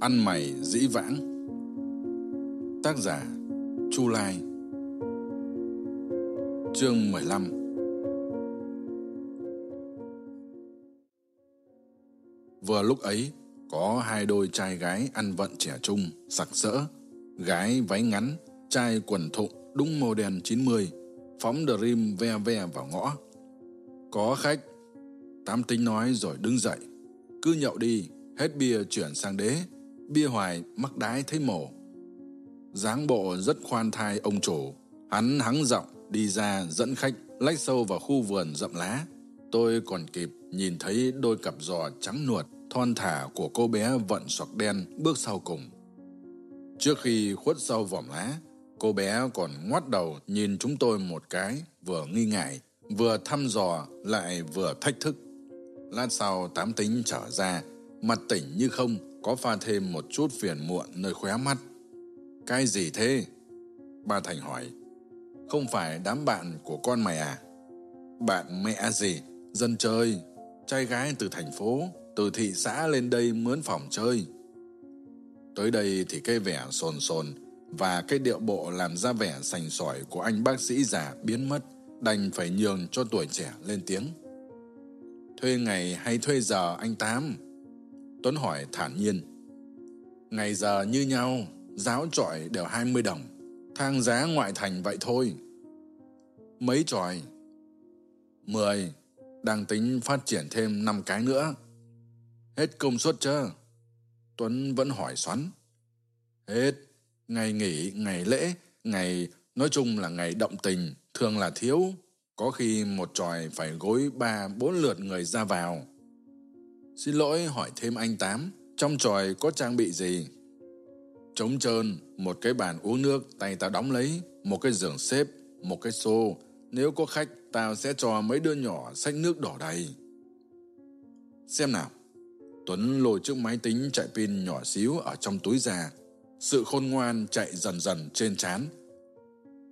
Ăn mày dĩ vãng Tác giả Chu Lai Chương 15 Vừa lúc ấy, có hai đôi trai gái ăn vận trẻ trung, sặc sỡ. Gái váy ngắn, trai quần thụng đúng model 90, phóng dream ve ve vào ngõ. Có khách. Tám tính nói rồi đứng dậy. Cứ nhậu đi, hết bia chuyển sang đế. Bia hoài mắc đái thấy mổ. dáng bộ rất khoan thai ông chủ. Hắn hắng giọng đi ra dẫn khách lách sâu vào khu vườn rậm lá. Tôi còn kịp nhìn thấy đôi cặp giò trắng nuột, thon thả của cô bé vận sọc đen bước sau cùng. Trước khi khuất sau vòm lá, cô bé còn ngoắt đầu nhìn chúng tôi một cái, vừa nghi ngại, vừa thăm dò lại vừa thách thức. Lát sau tám tính trở ra, mặt tỉnh như không, có pha thêm một chút phiền muộn nơi khóe mắt. Cái gì thế? Ba Thành hỏi. Không phải đám bạn của con mày à? Bạn mẹ gì? Dân chơi. Trai gái từ thành phố, từ thị xã lên đây mướn phòng chơi. Tới đây thì cái vẻ sồn sồn và cái điệu bộ làm ra vẻ sành sỏi của anh bác sĩ già biến mất, đành phải nhường cho tuổi trẻ lên tiếng. Thuê ngày hay thuê giờ anh Tám? Tuấn hỏi thản nhiên. Ngày giờ như nhau, giáo trọi đều 20 đồng, thang giá ngoại thành vậy thôi. Mấy tròi? Mười, đang tính phát triển thêm 5 cái nữa. Hết công suất chưa? Tuấn vẫn hỏi xoắn. Hết, ngày nghỉ, ngày lễ, ngày nói chung là ngày động tình, thường là thiếu. Có khi một tròi phải gối ba bốn lượt người ra vào. Xin lỗi hỏi thêm anh Tám, trong tròi có trang bị gì? Trống trơn, một cái bàn uống nước tay tao đóng lấy, một cái giường xếp, một cái xô. Nếu có khách, tao sẽ cho mấy đứa nhỏ xách nước đỏ đầy. Xem nào. Tuấn lôi chiếc máy tính chạy pin nhỏ xíu ở trong túi ra. Sự khôn ngoan chạy dần dần trên chán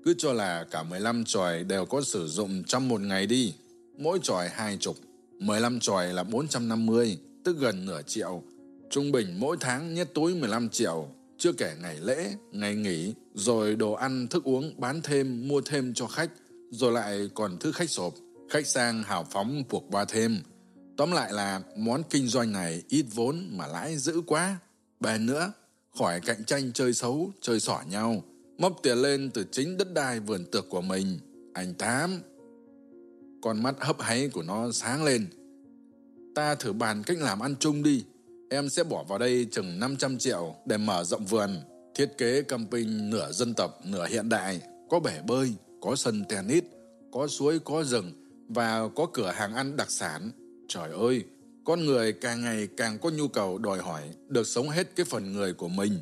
Cứ cho là cả 15 tròi đều có sử dụng trong một ngày đi. Mỗi tròi hai chục. 15 tròi là 450, tức gần nửa triệu. Trung bình mỗi tháng nhét túi 15 triệu, chưa kể ngày lễ, ngày nghỉ, rồi đồ ăn, thức uống bán thêm, mua thêm cho khách, rồi lại còn thứ khách sộp, khách sang hào phóng buộc ba thêm. Tóm lại là món kinh doanh này ít vốn mà lãi dữ quá. Bên nữa, khỏi cạnh tranh chơi xấu, chơi xỏ nhau, móc tiền lên từ chính đất đai vườn tược của mình. Anh Tám. Con mắt hấp háy của nó sáng lên. Ta thử bàn cách làm ăn chung đi. Em sẽ bỏ vào đây chừng 500 triệu để mở rộng vườn. Thiết kế camping nửa dân tộc, nửa hiện đại. Có bể bơi, có sân tennis, có suối, có rừng và có cửa hàng ăn đặc sản. Trời ơi, con người càng ngày càng có nhu cầu đòi hỏi được sống hết cái phần người của mình.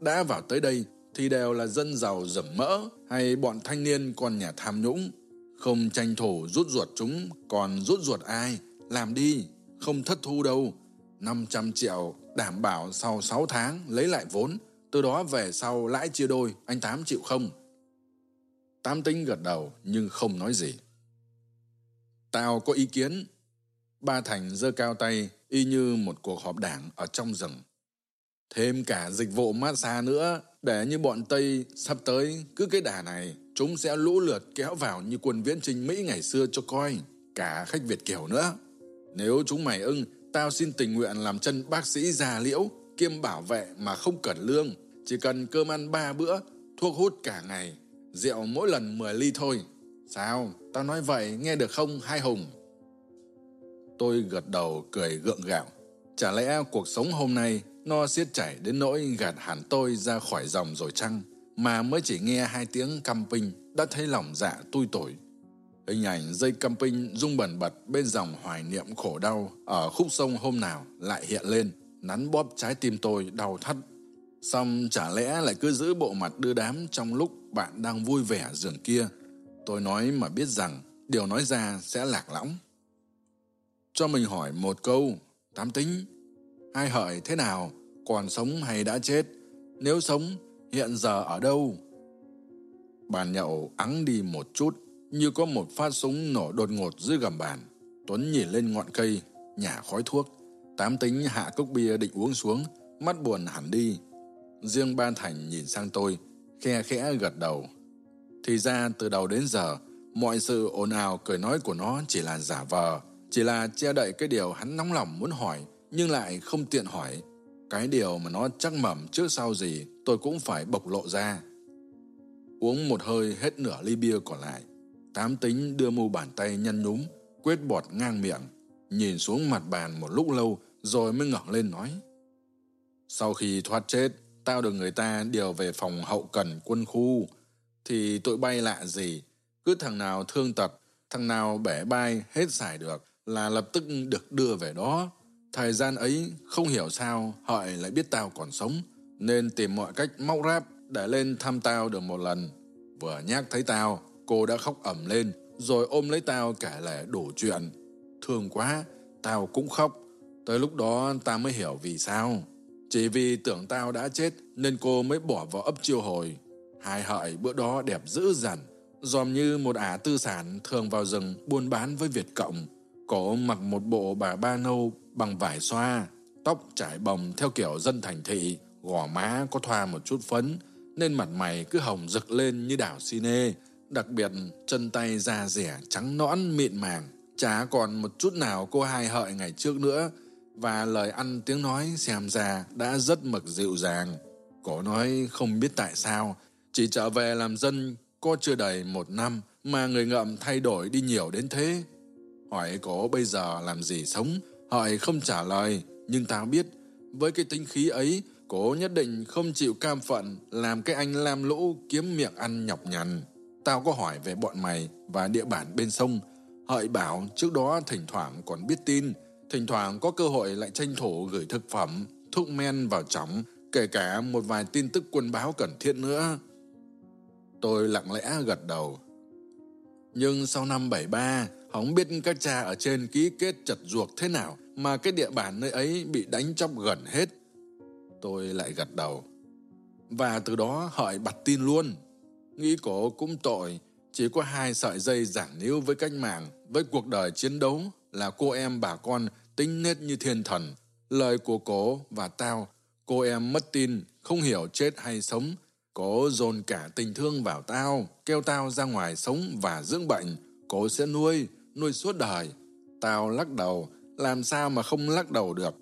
Đã vào tới đây thì đều là dân giàu dầm mỡ hay bọn thanh niên con nhà tham nhũng. Không tranh thủ rút ruột chúng, còn rút ruột ai? Làm đi, không thất thu đâu. 500 triệu đảm bảo sau 6 tháng lấy lại vốn, từ đó về sau lãi chia đôi, anh Tám chịu không? Tám tính gật đầu nhưng không nói gì. Tao có ý kiến. Ba Thành giơ cao tay y như một cuộc họp đảng ở trong rừng. Thêm cả dịch vụ massage nữa, để như bọn Tây sắp tới cứ cái đà này, chúng sẽ lũ lượt kéo vào như quân viễn trình Mỹ ngày xưa cho coi, cả khách Việt Kiều nữa. Nếu chúng mày ưng, tao xin tình nguyện làm chân bác sĩ già liễu, kiêm bảo vệ mà không cần lương, chỉ cần cơm ăn ba bữa, thuốc hút cả ngày, rượu mỗi lần 10 ly thôi. Sao, tao nói vậy nghe được không hai hùng? Tôi gật đầu cười gượng gạo. Chả lẽ cuộc sống hôm nay nó siết chảy đến nỗi gạt hẳn tôi ra khỏi dòng rồi chăng? Mà mới chỉ nghe hai tiếng camping đã thấy lòng dạ tui tủi. Hình ảnh dây camping rung bẩn bật bên dòng hoài niệm khổ đau ở khúc sông hôm nào lại hiện lên, nắn bóp trái tim tôi đau thắt. Xong chả lẽ lại cứ giữ bộ mặt đưa đám trong lúc bạn đang vui vẻ giường kia. Tôi nói mà biết rằng điều nói ra sẽ lạc lõng. Cho mình hỏi một câu, tám tính. Hai hợi thế nào, còn sống hay đã chết? Nếu sống, hiện giờ ở đâu? Bàn nhậu ắng đi một chút, như có một phát súng nổ đột ngột dưới gầm bàn. Tuấn nhìn lên ngọn cây, nhả khói thuốc. Tám tính hạ cốc bia định uống xuống, mắt buồn hẳn đi. Riêng Ba Thành nhìn sang tôi, khe khẽ gật đầu. Thì ra từ đầu đến giờ, mọi sự ồn ào cười nói của nó chỉ là giả vờ, chỉ là che đậy cái điều hắn nóng lòng muốn hỏi, nhưng lại không tiện hỏi. Cái điều mà nó chắc mẩm trước sau gì tôi cũng phải bộc lộ ra. Uống một hơi hết nửa ly bia còn lại, tám tính đưa mu bàn tay nhăn nhúm, quét bọt ngang miệng, nhìn xuống mặt bàn một lúc lâu rồi mới ngẩng lên nói. Sau khi thoát chết, tao được người ta điều về phòng hậu cần quân khu, thì tụi bay lạ gì, cứ thằng nào thương tật, thằng nào bẻ bay hết giải được là lập tức được đưa về đó. Thời gian ấy, không hiểu sao Hợi lại biết tao còn sống, nên tìm mọi cách móc ráp để lên thăm tao được một lần. Vừa nhắc thấy tao, cô đã khóc ẩm lên, rồi ôm lấy tao kể lẻ đủ chuyện. Thương quá, tao cũng khóc. Tới lúc đó tao mới hiểu vì sao. Chỉ vì tưởng tao đã chết nên cô mới bỏ vào ấp chiêu hồi. Hai hợi bữa đó đẹp dữ dằn, dòm như một ả tư sản thường vào rừng buôn bán với Việt Cộng. Cổ mặc một bộ bà ba nâu bằng vải xoa, tóc trải bồng theo kiểu dân thành thị, gò má có thoa một chút phấn, nên mặt mày cứ hồng rực lên như đảo Sine. Đặc biệt, chân tay da rẻ trắng nõn mịn màng, chả còn một chút nào cô hai hợi ngày trước nữa, và lời ăn tiếng nói xem ra đã rất mực dịu dàng. Cô nói không biết tại sao, chỉ trở về làm dân có chưa đầy một năm mà người ngậm thay đổi đi nhiều đến thế. Hỏi cô bây giờ làm gì sống, hỏi không trả lời, nhưng tao biết, với cái tính khí ấy, cố nhất định không chịu cam phận làm cái anh lam lũ kiếm miệng ăn nhọc nhằn. Tao có hỏi về bọn mày và địa bản bên sông, hợi bảo trước đó thỉnh thoảng còn biết tin, thỉnh thoảng có cơ hội lại tranh thủ gửi thực phẩm, thuốc men vào chóng, kể cả một vài tin tức quân báo cần thiết nữa. Tôi lặng lẽ gật đầu. Nhưng sau năm 73, không biết các cha ở trên ký kết chật ruột thế nào mà cái địa bàn nơi ấy bị đánh chóc gần hết. Tôi lại gật đầu. Và từ đó hợi bặt tin luôn. Nghĩ cổ cũng tội, chỉ có hai sợi dây giảng níu với cách mạng, với cuộc đời chiến đấu là cô em bà con tính nết như thiên thần. Lời của cổ và tao, cô em mất tin, không hiểu chết hay sống, cố dồn cả tình thương vào tao, kêu tao ra ngoài sống và dưỡng bệnh. cố sẽ nuôi, nuôi suốt đời. Tao lắc đầu, làm sao mà không lắc đầu được.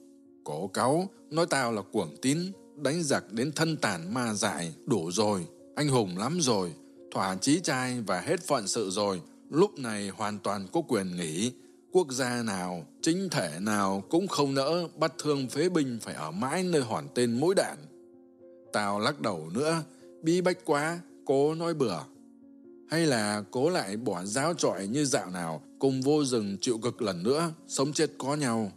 Cổ cáu, nói tao là cuồng tín, đánh giặc đến thân tàn ma dại, đủ rồi, anh hùng lắm rồi, thỏa chí trai và hết phận sự rồi, lúc này hoàn toàn có quyền nghỉ. Quốc gia nào, chính thể nào cũng không nỡ bắt thương phế binh phải ở mãi nơi hòn tên mũi đạn. Tao lắc đầu nữa, bí bách quá, cố nói bừa. Hay là cố lại bỏ giáo trọi như dạo nào, cùng vô rừng chịu cực lần nữa, sống chết có nhau.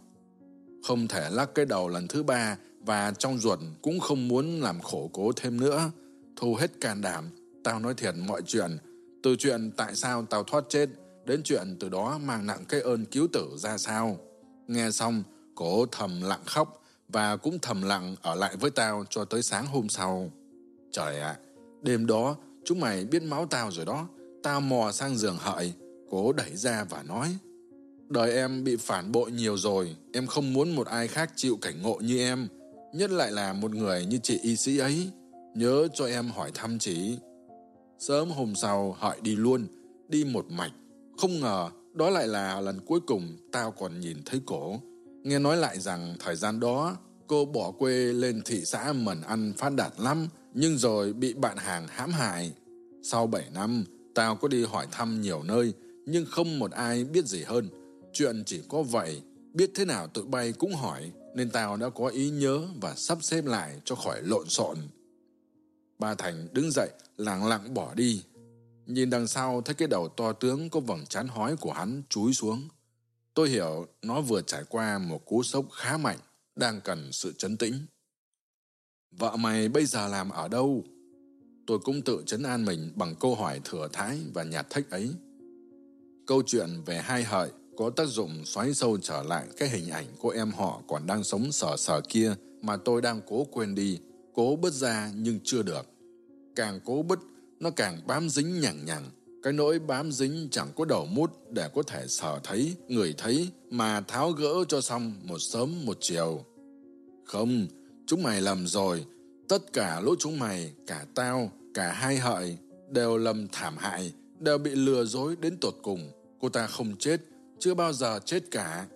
Không thể lắc cái đầu lần thứ ba, và trong ruột cũng không muốn làm khổ cố thêm nữa. Thu hết can đảm, tao nói thiệt mọi chuyện. Từ chuyện tại sao tao thoát chết, đến chuyện từ đó mang nặng cái ơn cứu tử ra sao. Nghe xong, cố thầm lặng khóc, và cũng thầm lặng ở lại với tao cho tới sáng hôm sau. Trời ạ, đêm đó chúng mày biết máu tao rồi đó. Tao mò sang giường hợi, cố đẩy ra và nói. Đời em bị phản bội nhiều rồi, em không muốn một ai khác chịu cảnh ngộ như em, nhất lại là một người như chị y sĩ ấy. Nhớ cho em hỏi thăm chị. Sớm hôm sau hợi đi luôn, đi một mạch. Không ngờ đó lại là lần cuối cùng tao còn nhìn thấy cổ. Nghe nói lại rằng thời gian đó cô bỏ quê lên thị xã Mần Ăn phát đạt lắm, nhưng rồi bị bạn hàng hãm hại. Sau 7 năm, tao có đi hỏi thăm nhiều nơi, nhưng không một ai biết gì hơn. Chuyện chỉ có vậy, biết thế nào tụi bay cũng hỏi, nên tao đã có ý nhớ và sắp xếp lại cho khỏi lộn xộn. Ba Thành đứng dậy, lặng lặng bỏ đi. Nhìn đằng sau thấy cái đầu to tướng có vầng chán hói của hắn chúi xuống. Tôi hiểu nó vừa trải qua một cú sốc khá mạnh, đang cần sự chấn tĩnh. Vợ mày bây giờ làm ở đâu? Tôi cũng tự chấn an mình bằng câu hỏi thừa thái và nhạt thách ấy. Câu chuyện về hai hợi có tác dụng xoáy sâu trở lại cái hình ảnh cô em họ còn đang sống sờ sờ kia mà tôi đang cố quên đi, cố bứt ra nhưng chưa được. Càng cố bứt, nó càng bám dính nhằng nhằng. Cái nỗi bám dính chẳng có đầu mút để có thể sờ thấy, người thấy mà tháo gỡ cho xong một sớm một chiều. Không, chúng mày lầm rồi. Tất cả lũ chúng mày, cả tao, cả hai hợi, đều lầm thảm hại, đều bị lừa dối đến tột cùng. Cô ta không chết, chưa bao giờ chết cả.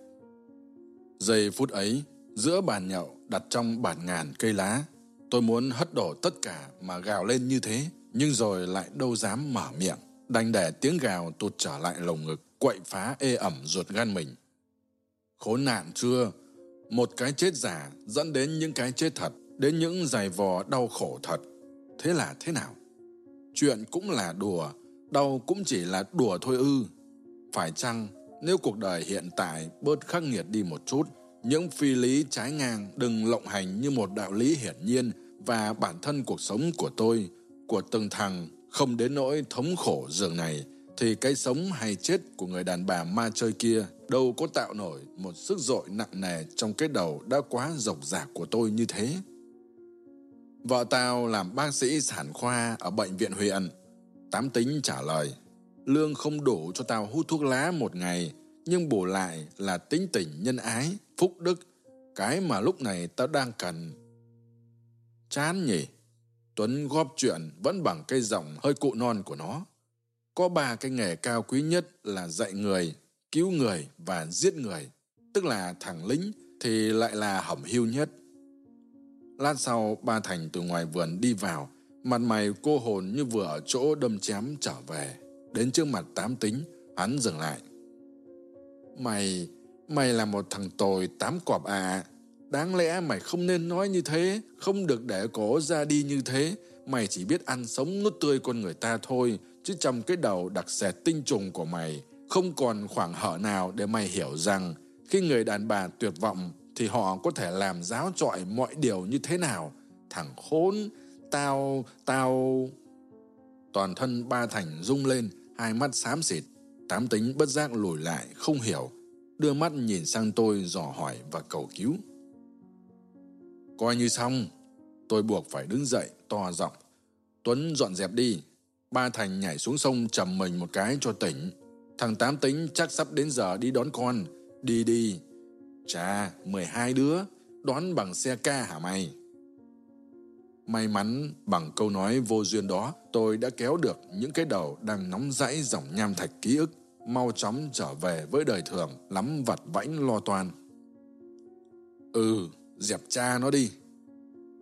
Giây phút ấy, giữa bàn nhậu đặt trong bàn ngàn cây lá, tôi muốn hất đổ tất cả mà gào lên như thế, nhưng rồi lại đâu dám mở miệng, đành để tiếng gào tụt trở lại lồng ngực, quậy phá ê ẩm ruột gan mình. Khốn nạn chưa? Một cái chết giả dẫn đến những cái chết thật, đến những giày vò đau khổ thật. Thế là thế nào? Chuyện cũng là đùa, đau cũng chỉ là đùa thôi ư. Phải chăng nếu cuộc đời hiện tại bớt khắc nghiệt đi một chút, những phi lý trái ngang đừng lộng hành như một đạo lý hiển nhiên và bản thân cuộc sống của tôi, của từng thằng không đến nỗi thống khổ dường này, thì cái sống hay chết của người đàn bà ma chơi kia đâu có tạo nổi một sức dội nặng nề trong cái đầu đã quá rộng rạc của tôi như thế. Vợ tao làm bác sĩ sản khoa ở bệnh viện huyện. Tám tính trả lời, lương không đủ cho tao hút thuốc lá một ngày, nhưng bù lại là tính tình nhân ái, phúc đức, cái mà lúc này tao đang cần. Chán nhỉ? Tuấn góp chuyện vẫn bằng cây giọng hơi cụ non của nó. Có ba cái nghề cao quý nhất là dạy người, cứu người và giết người. Tức là thằng lính thì lại là hẩm hiu nhất. Lát sau, ba Thành từ ngoài vườn đi vào, mặt mày cô hồn như vừa ở chỗ đâm chém trở về. Đến trước mặt tám tính, hắn dừng lại. Mày, mày là một thằng tồi tám cọp à. Đáng lẽ mày không nên nói như thế, không được để cổ ra đi như thế. Mày chỉ biết ăn sống nuốt tươi con người ta thôi, chứ trong cái đầu đặc sệt tinh trùng của mày không còn khoảng hở nào để mày hiểu rằng khi người đàn bà tuyệt vọng thì họ có thể làm giáo trọi mọi điều như thế nào. Thằng khốn, tao, tao... Toàn thân ba thành rung lên, hai mắt xám xịt. Tám tính bất giác lùi lại, không hiểu. Đưa mắt nhìn sang tôi dò hỏi và cầu cứu. Coi như xong, tôi buộc phải đứng dậy, to giọng. Tuấn dọn dẹp đi. Ba Thành nhảy xuống sông chầm mình một cái cho tỉnh. Thằng Tám tính chắc sắp đến giờ đi đón con. Đi đi. Chà, 12 đứa, đón bằng xe ca hả mày? May mắn bằng câu nói vô duyên đó, tôi đã kéo được những cái đầu đang nóng rãy dòng nham thạch ký ức, mau chóng trở về với đời thường, lắm vặt vãnh lo toan. Ừ, dẹp cha nó đi.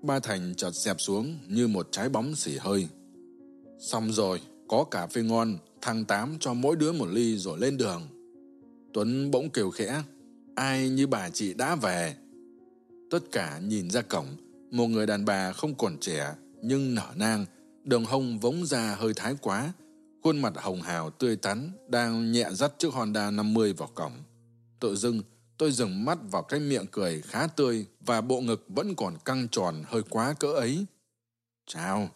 Ba Thành chợt dẹp xuống như một trái bóng xỉ hơi. Xong rồi, có cà phê ngon, thằng Tám cho mỗi đứa một ly rồi lên đường. Tuấn bỗng kêu khẽ, ai như bà chị đã về. Tất cả nhìn ra cổng, một người đàn bà không còn trẻ, nhưng nở nang, đường hông vống ra hơi thái quá, khuôn mặt hồng hào tươi tắn, đang nhẹ dắt chiếc Honda 50 vào cổng. Tự dưng, tôi dừng mắt vào cái miệng cười khá tươi và bộ ngực vẫn còn căng tròn hơi quá cỡ ấy. Chào,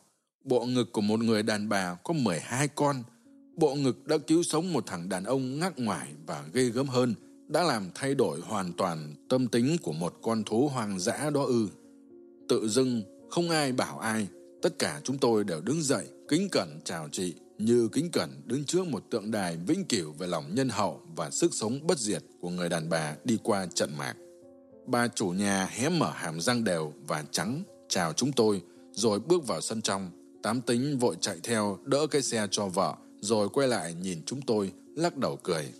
bộ ngực của một người đàn bà có 12 con, bộ ngực đã cứu sống một thằng đàn ông ngắc ngoài và ghê gớm hơn, đã làm thay đổi hoàn toàn tâm tính của một con thú hoang dã đó ư. Tự dưng, không ai bảo ai, tất cả chúng tôi đều đứng dậy, kính cẩn chào chị, như kính cẩn đứng trước một tượng đài vĩnh cửu về lòng nhân hậu và sức sống bất diệt của người đàn bà đi qua trận mạc. Bà chủ nhà hé mở hàm răng đều và trắng, chào chúng tôi, rồi bước vào sân trong. Tám tính vội chạy theo, đỡ cái xe cho vợ, rồi quay lại nhìn chúng tôi, lắc đầu cười.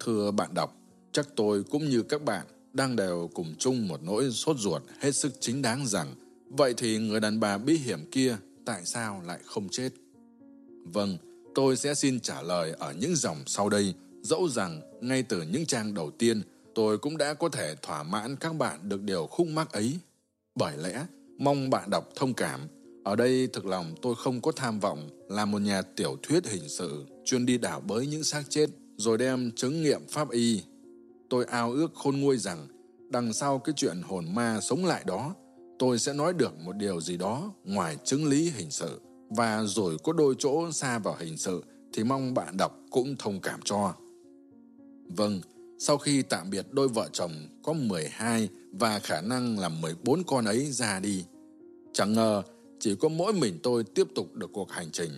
Thưa bạn đọc, chắc tôi cũng như các bạn đang đều cùng chung một nỗi sốt ruột hết sức chính đáng rằng vậy thì người đàn bà bí hiểm kia tại sao lại không chết? Vâng, tôi sẽ xin trả lời ở những dòng sau đây, dẫu rằng ngay từ những trang đầu tiên tôi cũng đã có thể thỏa mãn các bạn được điều khúc mắc ấy. Bởi lẽ, mong bạn đọc thông cảm, ở đây thực lòng tôi không có tham vọng là một nhà tiểu thuyết hình sự chuyên đi đảo bới những xác chết rồi đem chứng nghiệm pháp y. Tôi ao ước khôn nguôi rằng, đằng sau cái chuyện hồn ma sống lại đó, tôi sẽ nói được một điều gì đó ngoài chứng lý hình sự. Và rồi có đôi chỗ xa vào hình sự thì mong bạn đọc cũng thông cảm cho. Vâng, sau khi tạm biệt đôi vợ chồng có 12 và khả năng là 14 con ấy ra đi. Chẳng ngờ chỉ có mỗi mình tôi tiếp tục được cuộc hành trình.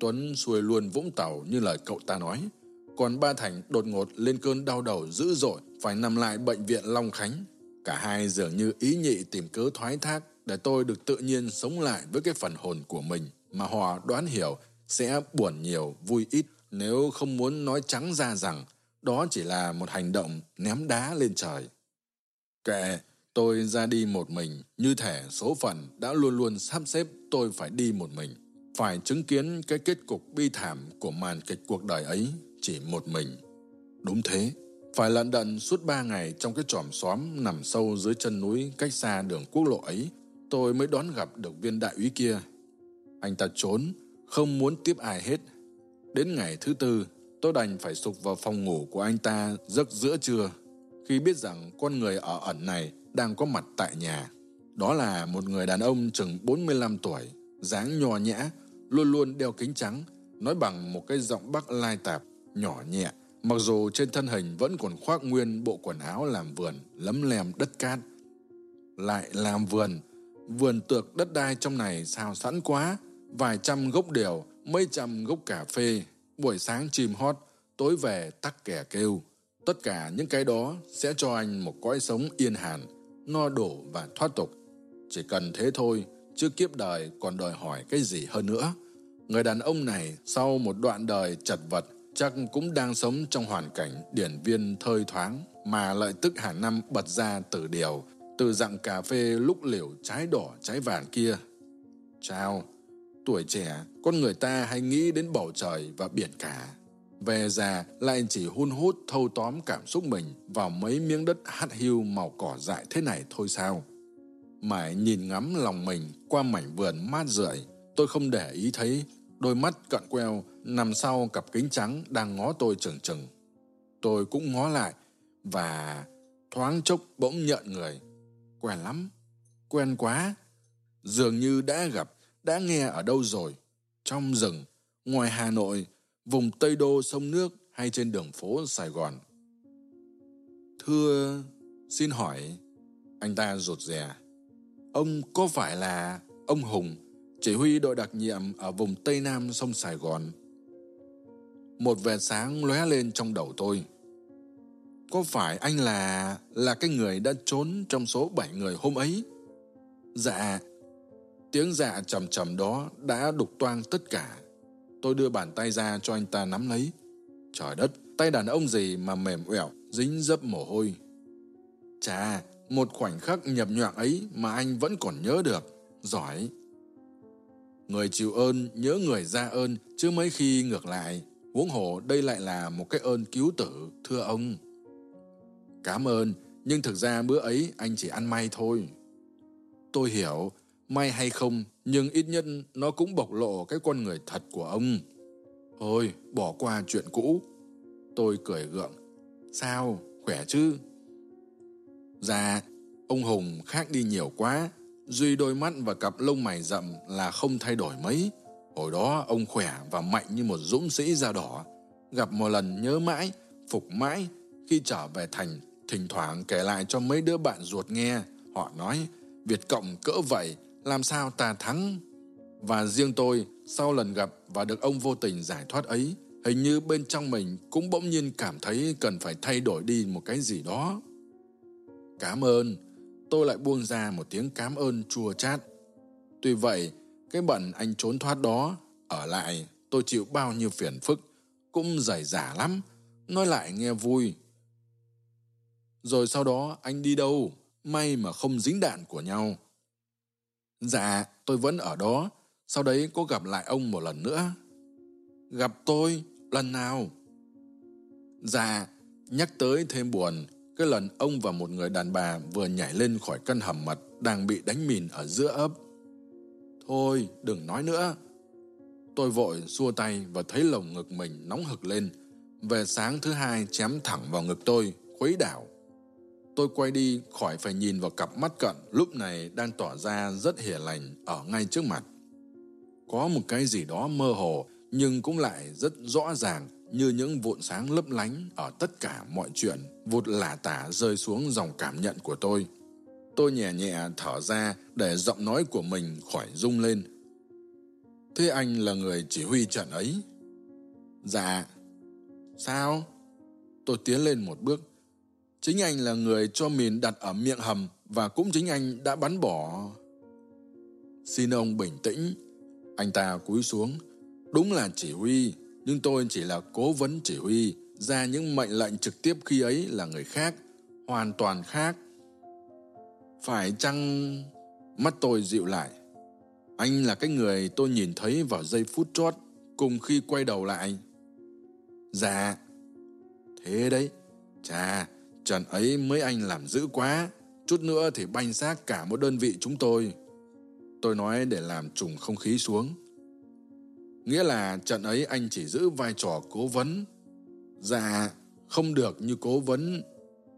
Tuấn xuôi luôn Vũng Tàu như lời cậu ta nói còn ba Thành đột ngột lên cơn đau đầu dữ dội, phải nằm lại bệnh viện Long Khánh. Cả hai dường như ý nhị tìm cớ thoái thác để tôi được tự nhiên sống lại với cái phần hồn của mình mà họ đoán hiểu sẽ buồn nhiều, vui ít nếu không muốn nói trắng ra rằng đó chỉ là một hành động ném đá lên trời. Kệ, tôi ra đi một mình, như thể số phận đã luôn luôn sắp xếp tôi phải đi một mình. Phải chứng kiến cái kết cục bi thảm của màn kịch cuộc đời ấy chỉ một mình. Đúng thế, phải lận đận suốt ba ngày trong cái tròm xóm nằm sâu dưới chân núi cách xa đường quốc lộ ấy, tôi mới đón gặp được viên đại úy kia. Anh ta trốn, không muốn tiếp ai hết. Đến ngày thứ tư, tôi đành phải sụp vào phòng ngủ của anh ta giấc giữa trưa, khi biết rằng con người ở ẩn này đang có mặt tại nhà. Đó là một người đàn ông chừng 45 tuổi, dáng nhò nhã, luôn luôn đeo kính trắng, nói bằng một cái giọng bắc lai tạp, nhỏ nhẹ, mặc dù trên thân hình vẫn còn khoác nguyên bộ quần áo làm vườn, lấm lem đất cát. Lại làm vườn, vườn tược đất đai trong này sao sẵn quá, vài trăm gốc điều, mấy trăm gốc cà phê, buổi sáng chim hót, tối về tắc kẻ kêu. Tất cả những cái đó sẽ cho anh một cõi sống yên hàn, no đủ và thoát tục. Chỉ cần thế thôi, chứ kiếp đời còn đòi hỏi cái gì hơn nữa. Người đàn ông này sau một đoạn đời chật vật chắc cũng đang sống trong hoàn cảnh điển viên thơi thoáng mà lợi tức hàng năm bật ra từ điều, từ dặn cà phê lúc liều trái đỏ trái vàng kia. Chào, tuổi trẻ, con người ta hay nghĩ đến bầu trời và biển cả. Về già lại chỉ hun hút thâu tóm cảm xúc mình vào mấy miếng đất hắt hiu màu cỏ dại thế này thôi sao. Mãi nhìn ngắm lòng mình qua mảnh vườn mát rượi, tôi không để ý thấy đôi mắt cận queo nằm sau cặp kính trắng đang ngó tôi chừng chừng. Tôi cũng ngó lại và thoáng chốc bỗng nhận người. Quen lắm, quen quá. Dường như đã gặp, đã nghe ở đâu rồi. Trong rừng, ngoài Hà Nội, vùng Tây Đô sông nước hay trên đường phố Sài Gòn. Thưa, xin hỏi, anh ta rụt rè. Ông có phải là ông Hùng, chỉ huy đội đặc nhiệm ở vùng Tây Nam sông Sài Gòn? Một vệt sáng lóe lên trong đầu tôi. Có phải anh là... là cái người đã trốn trong số bảy người hôm ấy? Dạ. Tiếng dạ trầm trầm đó đã đục toang tất cả. Tôi đưa bàn tay ra cho anh ta nắm lấy. Trời đất, tay đàn ông gì mà mềm uẻo, dính dấp mồ hôi. Chà, một khoảnh khắc nhập nhoạng ấy mà anh vẫn còn nhớ được. Giỏi. Người chịu ơn nhớ người ra ơn, chứ mấy khi ngược lại. Huống hồ đây lại là một cái ơn cứu tử, thưa ông. Cảm ơn, nhưng thực ra bữa ấy anh chỉ ăn may thôi. Tôi hiểu, may hay không, nhưng ít nhất nó cũng bộc lộ cái con người thật của ông. Thôi, bỏ qua chuyện cũ. Tôi cười gượng. Sao, khỏe chứ? Dạ, ông Hùng khác đi nhiều quá. Duy đôi mắt và cặp lông mày rậm là không thay đổi mấy. Hồi đó ông khỏe và mạnh như một dũng sĩ da đỏ. Gặp một lần nhớ mãi, phục mãi. Khi trở về thành, thỉnh thoảng kể lại cho mấy đứa bạn ruột nghe. Họ nói, Việt Cộng cỡ vậy, làm sao ta thắng? Và riêng tôi, sau lần gặp và được ông vô tình giải thoát ấy, hình như bên trong mình cũng bỗng nhiên cảm thấy cần phải thay đổi đi một cái gì đó. Cảm ơn. Tôi lại buông ra một tiếng cám ơn chua chát. Tuy vậy, cái bận anh trốn thoát đó, ở lại tôi chịu bao nhiêu phiền phức, cũng dày giả lắm, nói lại nghe vui. Rồi sau đó anh đi đâu, may mà không dính đạn của nhau. Dạ, tôi vẫn ở đó, sau đấy có gặp lại ông một lần nữa. Gặp tôi, lần nào? Dạ, nhắc tới thêm buồn, cái lần ông và một người đàn bà vừa nhảy lên khỏi căn hầm mật đang bị đánh mìn ở giữa ấp. Thôi, đừng nói nữa. Tôi vội xua tay và thấy lồng ngực mình nóng hực lên. Về sáng thứ hai chém thẳng vào ngực tôi, khuấy đảo. Tôi quay đi khỏi phải nhìn vào cặp mắt cận lúc này đang tỏ ra rất hiền lành ở ngay trước mặt. Có một cái gì đó mơ hồ nhưng cũng lại rất rõ ràng như những vụn sáng lấp lánh ở tất cả mọi chuyện vụt lả tả rơi xuống dòng cảm nhận của tôi. Tôi nhẹ nhẹ thở ra để giọng nói của mình khỏi rung lên. Thế anh là người chỉ huy trận ấy? Dạ. Sao? Tôi tiến lên một bước. Chính anh là người cho mìn đặt ở miệng hầm và cũng chính anh đã bắn bỏ. Xin ông bình tĩnh. Anh ta cúi xuống. Đúng là chỉ huy, nhưng tôi chỉ là cố vấn chỉ huy, ra những mệnh lệnh trực tiếp khi ấy là người khác, hoàn toàn khác. Phải chăng... Mắt tôi dịu lại. Anh là cái người tôi nhìn thấy vào giây phút chót, cùng khi quay đầu lại. Dạ. Thế đấy. Chà, trận ấy mấy anh làm dữ quá. Chút nữa thì banh xác cả một đơn vị chúng tôi. Tôi nói để làm trùng không khí xuống. Nghĩa là trận ấy anh chỉ giữ vai trò cố vấn. Dạ, không được như cố vấn.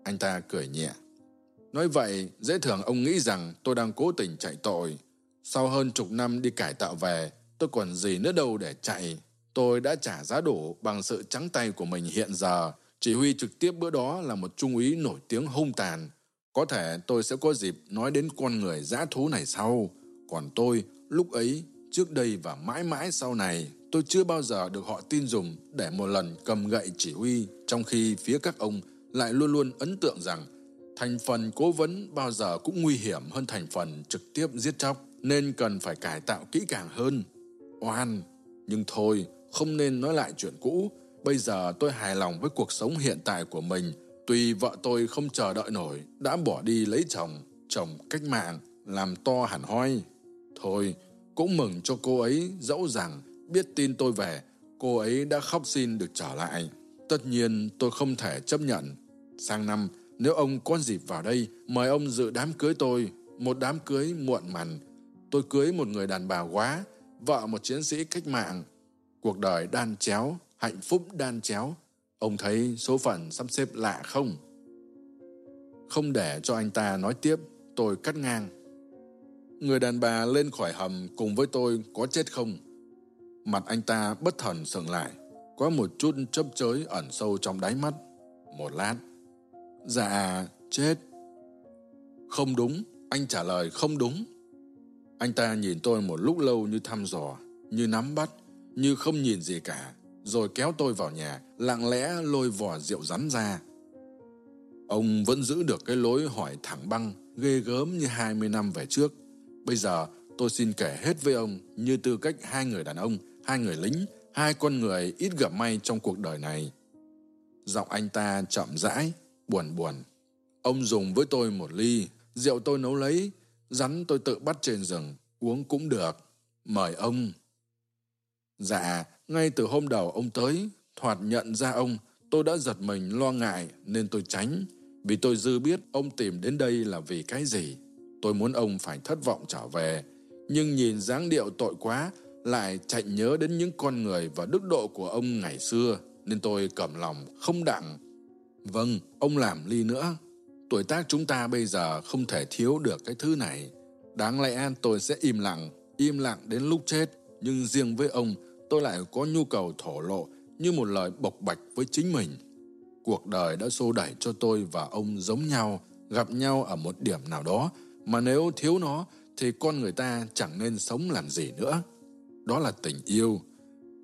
Anh ta cười nhẹ. Nói vậy, dễ thường ông nghĩ rằng tôi đang cố tình chạy tội. Sau hơn chục năm đi cải tạo về, tôi còn gì nữa đâu để chạy. Tôi đã trả giá đủ bằng sự trắng tay của mình hiện giờ. Chỉ huy trực tiếp bữa đó là một trung úy nổi tiếng hung tàn. Có thể tôi sẽ có dịp nói đến con người dã thú này sau. Còn tôi, lúc ấy, trước đây và mãi mãi sau này, tôi chưa bao giờ được họ tin dùng để một lần cầm gậy chỉ huy, trong khi phía các ông lại luôn luôn ấn tượng rằng thành phần cố vấn bao giờ cũng nguy hiểm hơn thành phần trực tiếp giết chóc, nên cần phải cải tạo kỹ càng hơn. Oan, nhưng thôi, không nên nói lại chuyện cũ. Bây giờ tôi hài lòng với cuộc sống hiện tại của mình. Tuy vợ tôi không chờ đợi nổi, đã bỏ đi lấy chồng, chồng cách mạng, làm to hẳn hoi. Thôi, cũng mừng cho cô ấy dẫu rằng biết tin tôi về, cô ấy đã khóc xin được trở lại. Tất nhiên tôi không thể chấp nhận. Sang năm, nếu ông có dịp vào đây, mời ông dự đám cưới tôi, một đám cưới muộn màn. Tôi cưới một người đàn bà quá, vợ một chiến sĩ cách mạng. Cuộc đời đan chéo, hạnh phúc đan chéo. Ông thấy số phận sắp xếp lạ không? Không để cho anh ta nói tiếp, tôi cắt ngang. Người đàn bà lên khỏi hầm cùng với tôi có chết không? Mặt anh ta bất thần sừng lại, có một chút chớp chới ẩn sâu trong đáy mắt. Một lát. Dạ, chết. Không đúng, anh trả lời không đúng. Anh ta nhìn tôi một lúc lâu như thăm dò, như nắm bắt, như không nhìn gì cả, rồi kéo tôi vào nhà, lặng lẽ lôi vỏ rượu rắn ra. Ông vẫn giữ được cái lối hỏi thẳng băng, ghê gớm như 20 năm về trước. Bây giờ tôi xin kể hết với ông như tư cách hai người đàn ông, hai người lính, hai con người ít gặp may trong cuộc đời này. Giọng anh ta chậm rãi, buồn buồn. Ông dùng với tôi một ly, rượu tôi nấu lấy, rắn tôi tự bắt trên rừng, uống cũng được. Mời ông. Dạ, ngay từ hôm đầu ông tới, thoạt nhận ra ông, tôi đã giật mình lo ngại nên tôi tránh, vì tôi dư biết ông tìm đến đây là vì cái gì. Tôi muốn ông phải thất vọng trở về, nhưng nhìn dáng điệu tội quá, lại chạy nhớ đến những con người và đức độ của ông ngày xưa, nên tôi cầm lòng, không đặng. Vâng, ông làm ly nữa. Tuổi tác chúng ta bây giờ không thể thiếu được cái thứ này. Đáng lẽ tôi sẽ im lặng, im lặng đến lúc chết, nhưng riêng với ông, tôi lại có nhu cầu thổ lộ như một lời bộc bạch với chính mình. Cuộc đời đã xô đẩy cho tôi và ông giống nhau, gặp nhau ở một điểm nào đó, mà nếu thiếu nó thì con người ta chẳng nên sống làm gì nữa. Đó là tình yêu.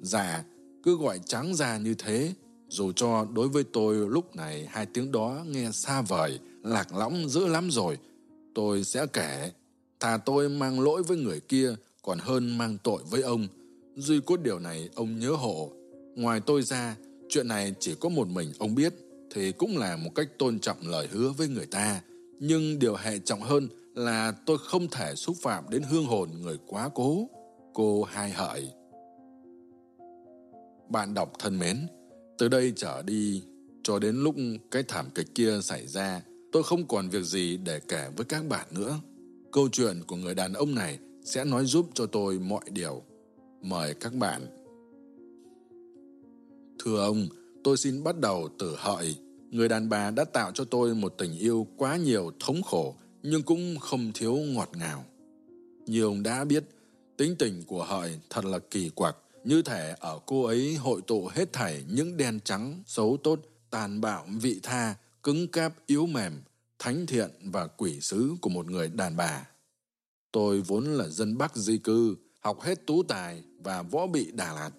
Dạ, cứ gọi trắng ra như thế, dù cho đối với tôi lúc này hai tiếng đó nghe xa vời, lạc lõng dữ lắm rồi, tôi sẽ kể. Thà tôi mang lỗi với người kia còn hơn mang tội với ông. Duy cốt điều này ông nhớ hộ. Ngoài tôi ra, chuyện này chỉ có một mình ông biết, thì cũng là một cách tôn trọng lời hứa với người ta. Nhưng điều hệ trọng hơn là tôi không thể xúc phạm đến hương hồn người quá cố. Cô hai hợi. Bạn đọc thân mến, từ đây trở đi, cho đến lúc cái thảm kịch kia xảy ra, tôi không còn việc gì để kể với các bạn nữa. Câu chuyện của người đàn ông này sẽ nói giúp cho tôi mọi điều. Mời các bạn. Thưa ông, tôi xin bắt đầu từ hợi. Người đàn bà đã tạo cho tôi một tình yêu quá nhiều thống khổ, nhưng cũng không thiếu ngọt ngào. Như ông đã biết, tính tình của hợi thật là kỳ quặc, như thể ở cô ấy hội tụ hết thảy những đen trắng, xấu tốt, tàn bạo, vị tha, cứng cáp, yếu mềm, thánh thiện và quỷ sứ của một người đàn bà. Tôi vốn là dân Bắc di cư, học hết tú tài và võ bị Đà Lạt.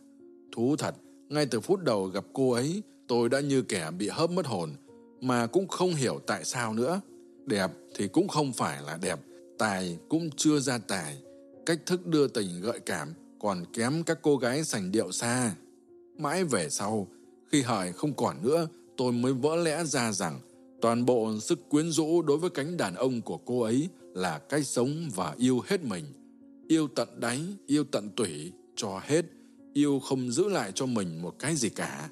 Thú thật, ngay từ phút đầu gặp cô ấy, tôi đã như kẻ bị hớp mất hồn. mà cũng không hiểu tại sao nữa. Đẹp thì cũng không phải là đẹp, tài cũng chưa ra tài. Cách thức đưa tình gợi cảm còn kém các cô gái sành điệu xa. Mãi về sau, khi hỏi không còn nữa, tôi mới vỡ lẽ ra rằng toàn bộ sức quyến rũ đối với cánh đàn ông của cô ấy là cách sống và yêu hết mình. Yêu tận đáy, yêu tận tủy, cho hết, yêu không giữ lại cho mình một cái gì cả.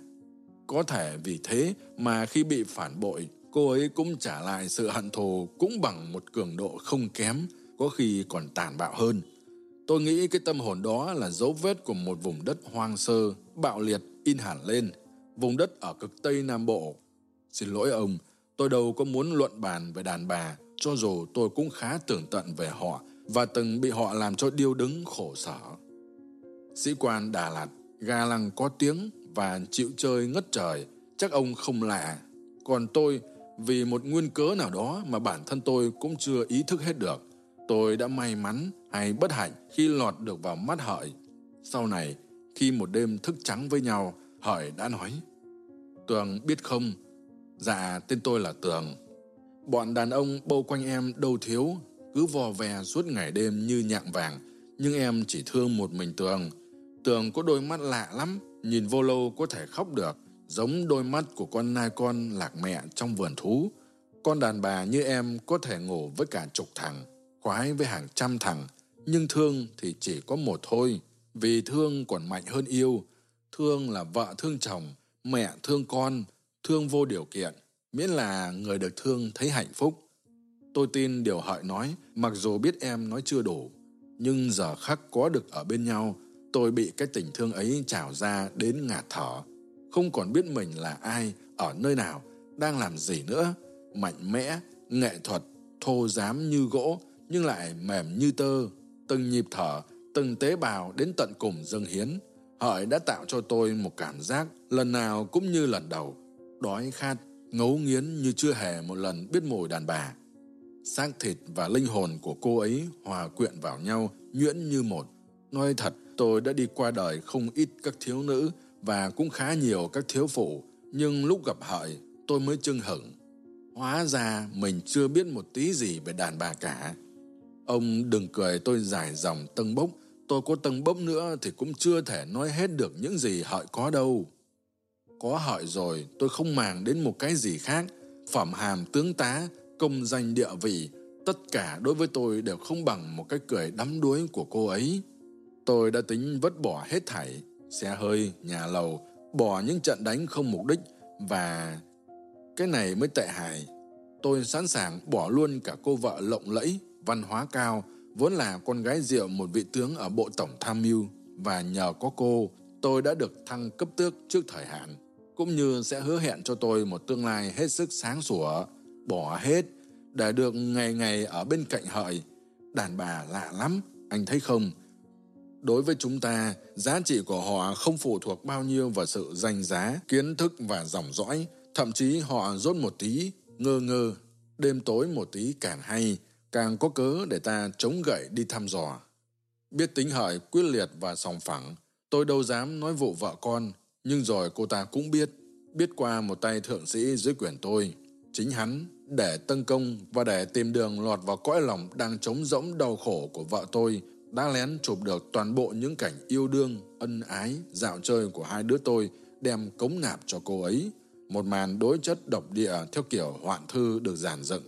Có thể vì thế mà khi bị phản bội, cô ấy cũng trả lại sự hận thù cũng bằng một cường độ không kém, có khi còn tàn bạo hơn. Tôi nghĩ cái tâm hồn đó là dấu vết của một vùng đất hoang sơ, bạo liệt in hẳn lên, vùng đất ở cực Tây Nam Bộ. Xin lỗi ông, tôi đâu có muốn luận bàn về đàn bà, cho dù tôi cũng khá tưởng tận về họ và từng bị họ làm cho điêu đứng khổ sở. Sĩ quan Đà Lạt, ga lăng có tiếng và chịu chơi ngất trời, chắc ông không lạ. Còn tôi, vì một nguyên cớ nào đó mà bản thân tôi cũng chưa ý thức hết được, tôi đã may mắn hay bất hạnh khi lọt được vào mắt hợi. Sau này, khi một đêm thức trắng với nhau, hợi đã nói, Tường biết không? Dạ, tên tôi là Tường. Bọn đàn ông bâu quanh em đâu thiếu, cứ vò vè suốt ngày đêm như nhạng vàng, nhưng em chỉ thương một mình Tường. Tường có đôi mắt lạ lắm, nhìn vô lâu có thể khóc được, giống đôi mắt của con nai con lạc mẹ trong vườn thú. Con đàn bà như em có thể ngủ với cả chục thằng, khoái với hàng trăm thằng, nhưng thương thì chỉ có một thôi, vì thương còn mạnh hơn yêu. Thương là vợ thương chồng, mẹ thương con, thương vô điều kiện, miễn là người được thương thấy hạnh phúc. Tôi tin điều hợi nói, mặc dù biết em nói chưa đủ, nhưng giờ khắc có được ở bên nhau, tôi bị cái tình thương ấy trào ra đến ngạt thở. Không còn biết mình là ai, ở nơi nào, đang làm gì nữa. Mạnh mẽ, nghệ thuật, thô giám như gỗ, nhưng lại mềm như tơ. Từng nhịp thở, từng tế bào đến tận cùng dâng hiến. Hợi đã tạo cho tôi một cảm giác lần nào cũng như lần đầu. Đói khát, ngấu nghiến như chưa hề một lần biết mùi đàn bà. Xác thịt và linh hồn của cô ấy hòa quyện vào nhau, nhuyễn như một. Nói thật, tôi đã đi qua đời không ít các thiếu nữ và cũng khá nhiều các thiếu phụ, nhưng lúc gặp hợi, tôi mới chưng hửng. Hóa ra mình chưa biết một tí gì về đàn bà cả. Ông đừng cười tôi dài dòng tân bốc, tôi có tân bốc nữa thì cũng chưa thể nói hết được những gì hợi có đâu. Có hợi rồi, tôi không màng đến một cái gì khác. Phẩm hàm tướng tá, công danh địa vị, tất cả đối với tôi đều không bằng một cái cười đắm đuối của cô ấy. Tôi đã tính vứt bỏ hết thảy, xe hơi, nhà lầu, bỏ những trận đánh không mục đích và cái này mới tệ hại. Tôi sẵn sàng bỏ luôn cả cô vợ lộng lẫy, văn hóa cao, vốn là con gái rượu một vị tướng ở Bộ Tổng Tham mưu và nhờ có cô, tôi đã được thăng cấp tước trước thời hạn, cũng như sẽ hứa hẹn cho tôi một tương lai hết sức sáng sủa, bỏ hết, để được ngày ngày ở bên cạnh hợi. Đàn bà lạ lắm, anh thấy không? Đối với chúng ta, giá trị của họ không phụ thuộc bao nhiêu vào sự danh giá, kiến thức và dòng dõi. Thậm chí họ rốt một tí, ngơ ngơ, đêm tối một tí càng hay, càng có cớ để ta chống gậy đi thăm dò. Biết tính hợi quyết liệt và sòng phẳng, tôi đâu dám nói vụ vợ con, nhưng rồi cô ta cũng biết, biết qua một tay thượng sĩ dưới quyền tôi. Chính hắn, để tân công và để tìm đường lọt vào cõi lòng đang trống rỗng đau khổ của vợ tôi, đã lén chụp được toàn bộ những cảnh yêu đương, ân ái, dạo chơi của hai đứa tôi đem cống nạp cho cô ấy. Một màn đối chất độc địa theo kiểu hoạn thư được giản dựng.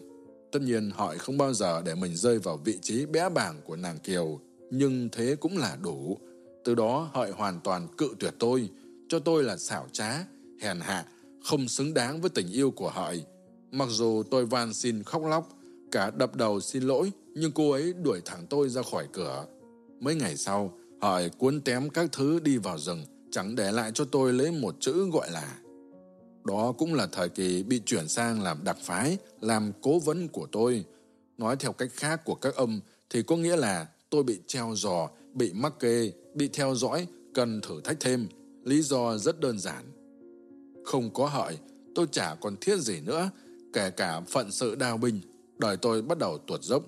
Tất nhiên họ không bao giờ để mình rơi vào vị trí bé bảng của nàng Kiều, nhưng thế cũng là đủ. Từ đó hợi hoàn toàn cự tuyệt tôi, cho tôi là xảo trá, hèn hạ, không xứng đáng với tình yêu của hợi. Mặc dù tôi van xin khóc lóc, cả đập đầu xin lỗi, nhưng cô ấy đuổi thẳng tôi ra khỏi cửa. Mấy ngày sau, hợi cuốn tém các thứ đi vào rừng, chẳng để lại cho tôi lấy một chữ gọi là. Đó cũng là thời kỳ bị chuyển sang làm đặc phái, làm cố vấn của tôi. Nói theo cách khác của các âm thì có nghĩa là tôi bị treo giò, bị mắc kê, bị theo dõi, cần thử thách thêm. Lý do rất đơn giản. Không có hợi, tôi chả còn thiết gì nữa, kể cả phận sự đào binh. Đời tôi bắt đầu tuột dốc.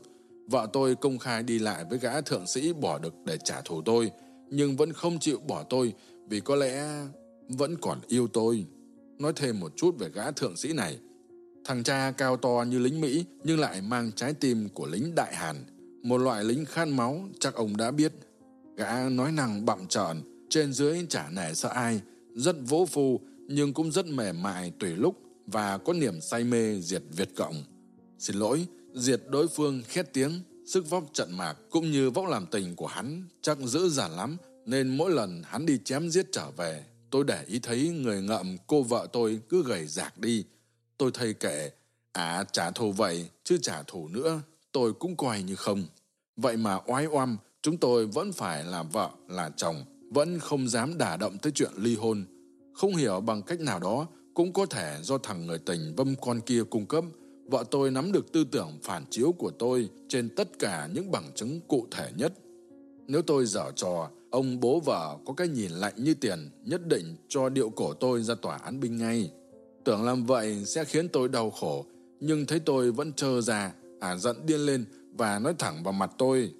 Vợ tôi công khai đi lại với gã thượng sĩ bỏ được để trả thù tôi, nhưng vẫn không chịu bỏ tôi vì có lẽ vẫn còn yêu tôi. Nói thêm một chút về gã thượng sĩ này. Thằng cha cao to như lính Mỹ nhưng lại mang trái tim của lính Đại Hàn. Một loại lính khát máu chắc ông đã biết. Gã nói năng bặm trợn, trên dưới chả nể sợ ai, rất vỗ phu nhưng cũng rất mềm mại tùy lúc và có niềm say mê diệt Việt Cộng. Xin lỗi, diệt đối phương khét tiếng, sức vóc trận mạc cũng như vóc làm tình của hắn chắc dữ dằn lắm nên mỗi lần hắn đi chém giết trở về tôi để ý thấy người ngậm cô vợ tôi cứ gầy rạc đi. Tôi thầy kể à trả thù vậy chứ trả thù nữa tôi cũng coi như không. Vậy mà oái oăm chúng tôi vẫn phải là vợ là chồng vẫn không dám đả động tới chuyện ly hôn. Không hiểu bằng cách nào đó cũng có thể do thằng người tình vâm con kia cung cấp vợ tôi nắm được tư tưởng phản chiếu của tôi trên tất cả những bằng chứng cụ thể nhất. Nếu tôi dở trò, ông bố vợ có cái nhìn lạnh như tiền, nhất định cho điệu cổ tôi ra tòa án binh ngay. Tưởng làm vậy sẽ khiến tôi đau khổ, nhưng thấy tôi vẫn trơ ra ả giận điên lên và nói thẳng vào mặt tôi.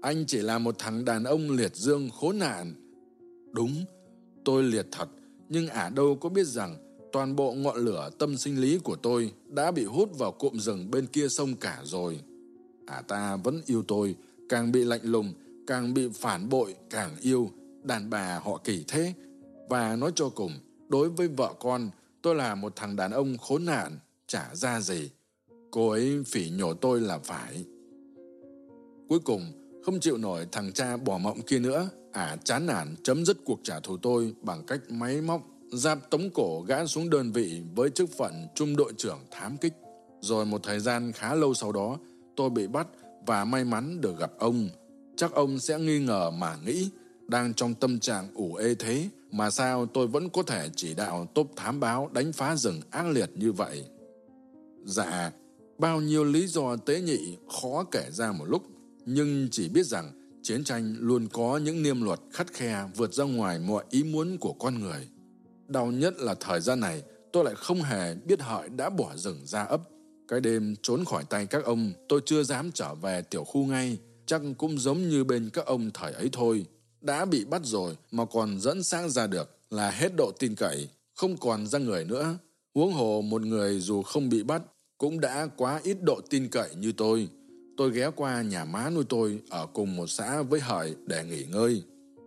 Anh chỉ là một thằng đàn ông liệt dương khốn nạn. Đúng, tôi liệt thật, nhưng ả đâu có biết rằng toàn bộ ngọn lửa tâm sinh lý của tôi đã bị hút vào cụm rừng bên kia sông cả rồi. Ả ta vẫn yêu tôi càng bị lạnh lùng càng bị phản bội càng yêu đàn bà họ kỳ thế. Và nói cho cùng đối với vợ con tôi là một thằng đàn ông khốn nạn chả ra gì. Cô ấy phỉ nhổ tôi là phải. Cuối cùng không chịu nổi thằng cha bỏ mộng kia nữa. Ả à, chán nản chấm dứt cuộc trả thù tôi bằng cách máy móc giáp tống cổ gã xuống đơn vị với chức phận trung đội trưởng thám kích. Rồi một thời gian khá lâu sau đó, tôi bị bắt và may mắn được gặp ông. Chắc ông sẽ nghi ngờ mà nghĩ, đang trong tâm trạng ủ ê thế, mà sao tôi vẫn có thể chỉ đạo tốp thám báo đánh phá rừng ác liệt như vậy? Dạ bao nhiêu lý do tế nhị khó kể ra một lúc, nhưng chỉ biết rằng chiến tranh luôn có những niêm luật khắt khe vượt ra ngoài mọi ý muốn của con người đau nhất là thời gian này, tôi lại không hề biết hợi đã bỏ rừng ra ấp. Cái đêm trốn khỏi tay các ông, tôi chưa dám trở về tiểu khu ngay. Chắc cũng giống như bên các ông thời ấy thôi. Đã bị bắt rồi mà còn dẫn sang ra được là hết độ tin cậy, không còn ra người nữa. Huống hồ một người dù không bị bắt cũng đã quá ít độ tin cậy như tôi. Tôi ghé qua nhà má nuôi tôi ở cùng một xã với hợi để nghỉ ngơi.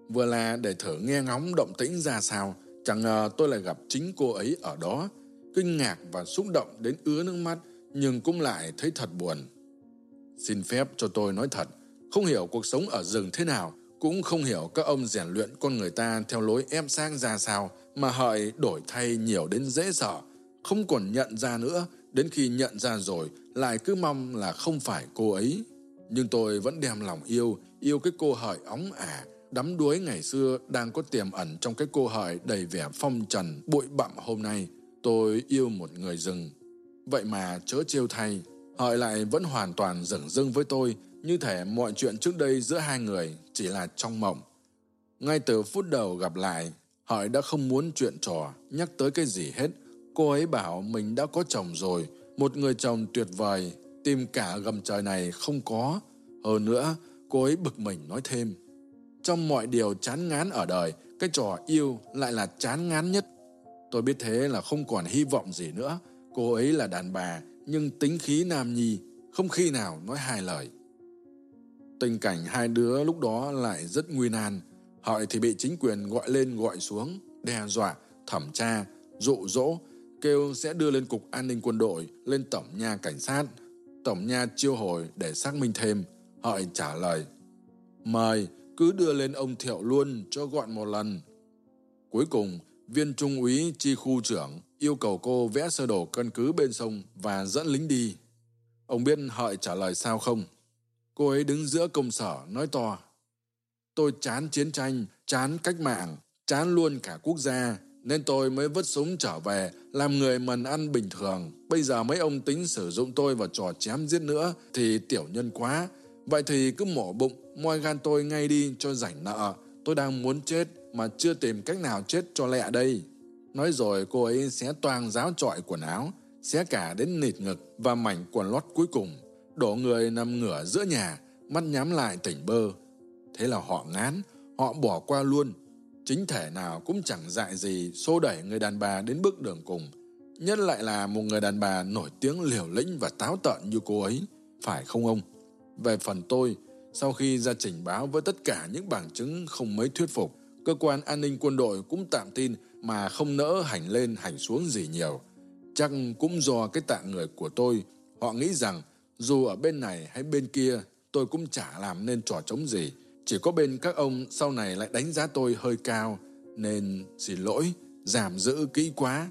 Vừa là để thử nghe ngóng động tĩnh ra sao chẳng ngờ tôi lại gặp chính cô ấy ở đó. Kinh ngạc và xúc động đến ứa nước mắt, nhưng cũng lại thấy thật buồn. Xin phép cho tôi nói thật, không hiểu cuộc sống ở rừng thế nào, cũng không hiểu các ông rèn luyện con người ta theo lối ép sang ra sao, mà hợi đổi thay nhiều đến dễ sợ. Không còn nhận ra nữa, đến khi nhận ra rồi, lại cứ mong là không phải cô ấy. Nhưng tôi vẫn đem lòng yêu yêu cái cô hợi óng ả đắm đuối ngày xưa đang có tiềm ẩn trong cái cô hợi đầy vẻ phong trần, bụi bặm hôm nay, tôi yêu một người rừng. Vậy mà chớ trêu thay, hợi lại vẫn hoàn toàn dửng dưng với tôi, như thể mọi chuyện trước đây giữa hai người chỉ là trong mộng. Ngay từ phút đầu gặp lại, hợi đã không muốn chuyện trò nhắc tới cái gì hết. Cô ấy bảo mình đã có chồng rồi, một người chồng tuyệt vời, tìm cả gầm trời này không có. Hơn nữa, cô ấy bực mình nói thêm trong mọi điều chán ngán ở đời, cái trò yêu lại là chán ngán nhất. Tôi biết thế là không còn hy vọng gì nữa. Cô ấy là đàn bà, nhưng tính khí nam nhi, không khi nào nói hai lời. Tình cảnh hai đứa lúc đó lại rất nguy nan. Hợi thì bị chính quyền gọi lên gọi xuống, đe dọa, thẩm tra, dụ dỗ, kêu sẽ đưa lên cục an ninh quân đội, lên tổng nha cảnh sát, tổng nha chiêu hồi để xác minh thêm. Hợi trả lời, mời cứ đưa lên ông thiệu luôn cho gọn một lần. Cuối cùng, viên trung úy chi khu trưởng yêu cầu cô vẽ sơ đồ căn cứ bên sông và dẫn lính đi. Ông biết hợi trả lời sao không? Cô ấy đứng giữa công sở nói to, tôi chán chiến tranh, chán cách mạng, chán luôn cả quốc gia, nên tôi mới vứt súng trở về làm người mần ăn bình thường. Bây giờ mấy ông tính sử dụng tôi vào trò chém giết nữa thì tiểu nhân quá vậy thì cứ mổ bụng moi gan tôi ngay đi cho rảnh nợ. Tôi đang muốn chết mà chưa tìm cách nào chết cho lẹ đây. Nói rồi cô ấy sẽ toàn giáo trọi quần áo xé cả đến nịt ngực và mảnh quần lót cuối cùng. Đổ người nằm ngửa giữa nhà mắt nhắm lại tỉnh bơ. Thế là họ ngán họ bỏ qua luôn. Chính thể nào cũng chẳng dại gì xô đẩy người đàn bà đến bước đường cùng. Nhất lại là một người đàn bà nổi tiếng liều lĩnh và táo tợn như cô ấy, phải không ông? Về phần tôi, sau khi ra trình báo với tất cả những bằng chứng không mấy thuyết phục, cơ quan an ninh quân đội cũng tạm tin mà không nỡ hành lên hành xuống gì nhiều. Chắc cũng do cái tạng người của tôi, họ nghĩ rằng dù ở bên này hay bên kia, tôi cũng chả làm nên trò chống gì. Chỉ có bên các ông sau này lại đánh giá tôi hơi cao, nên xin lỗi, giảm giữ kỹ quá.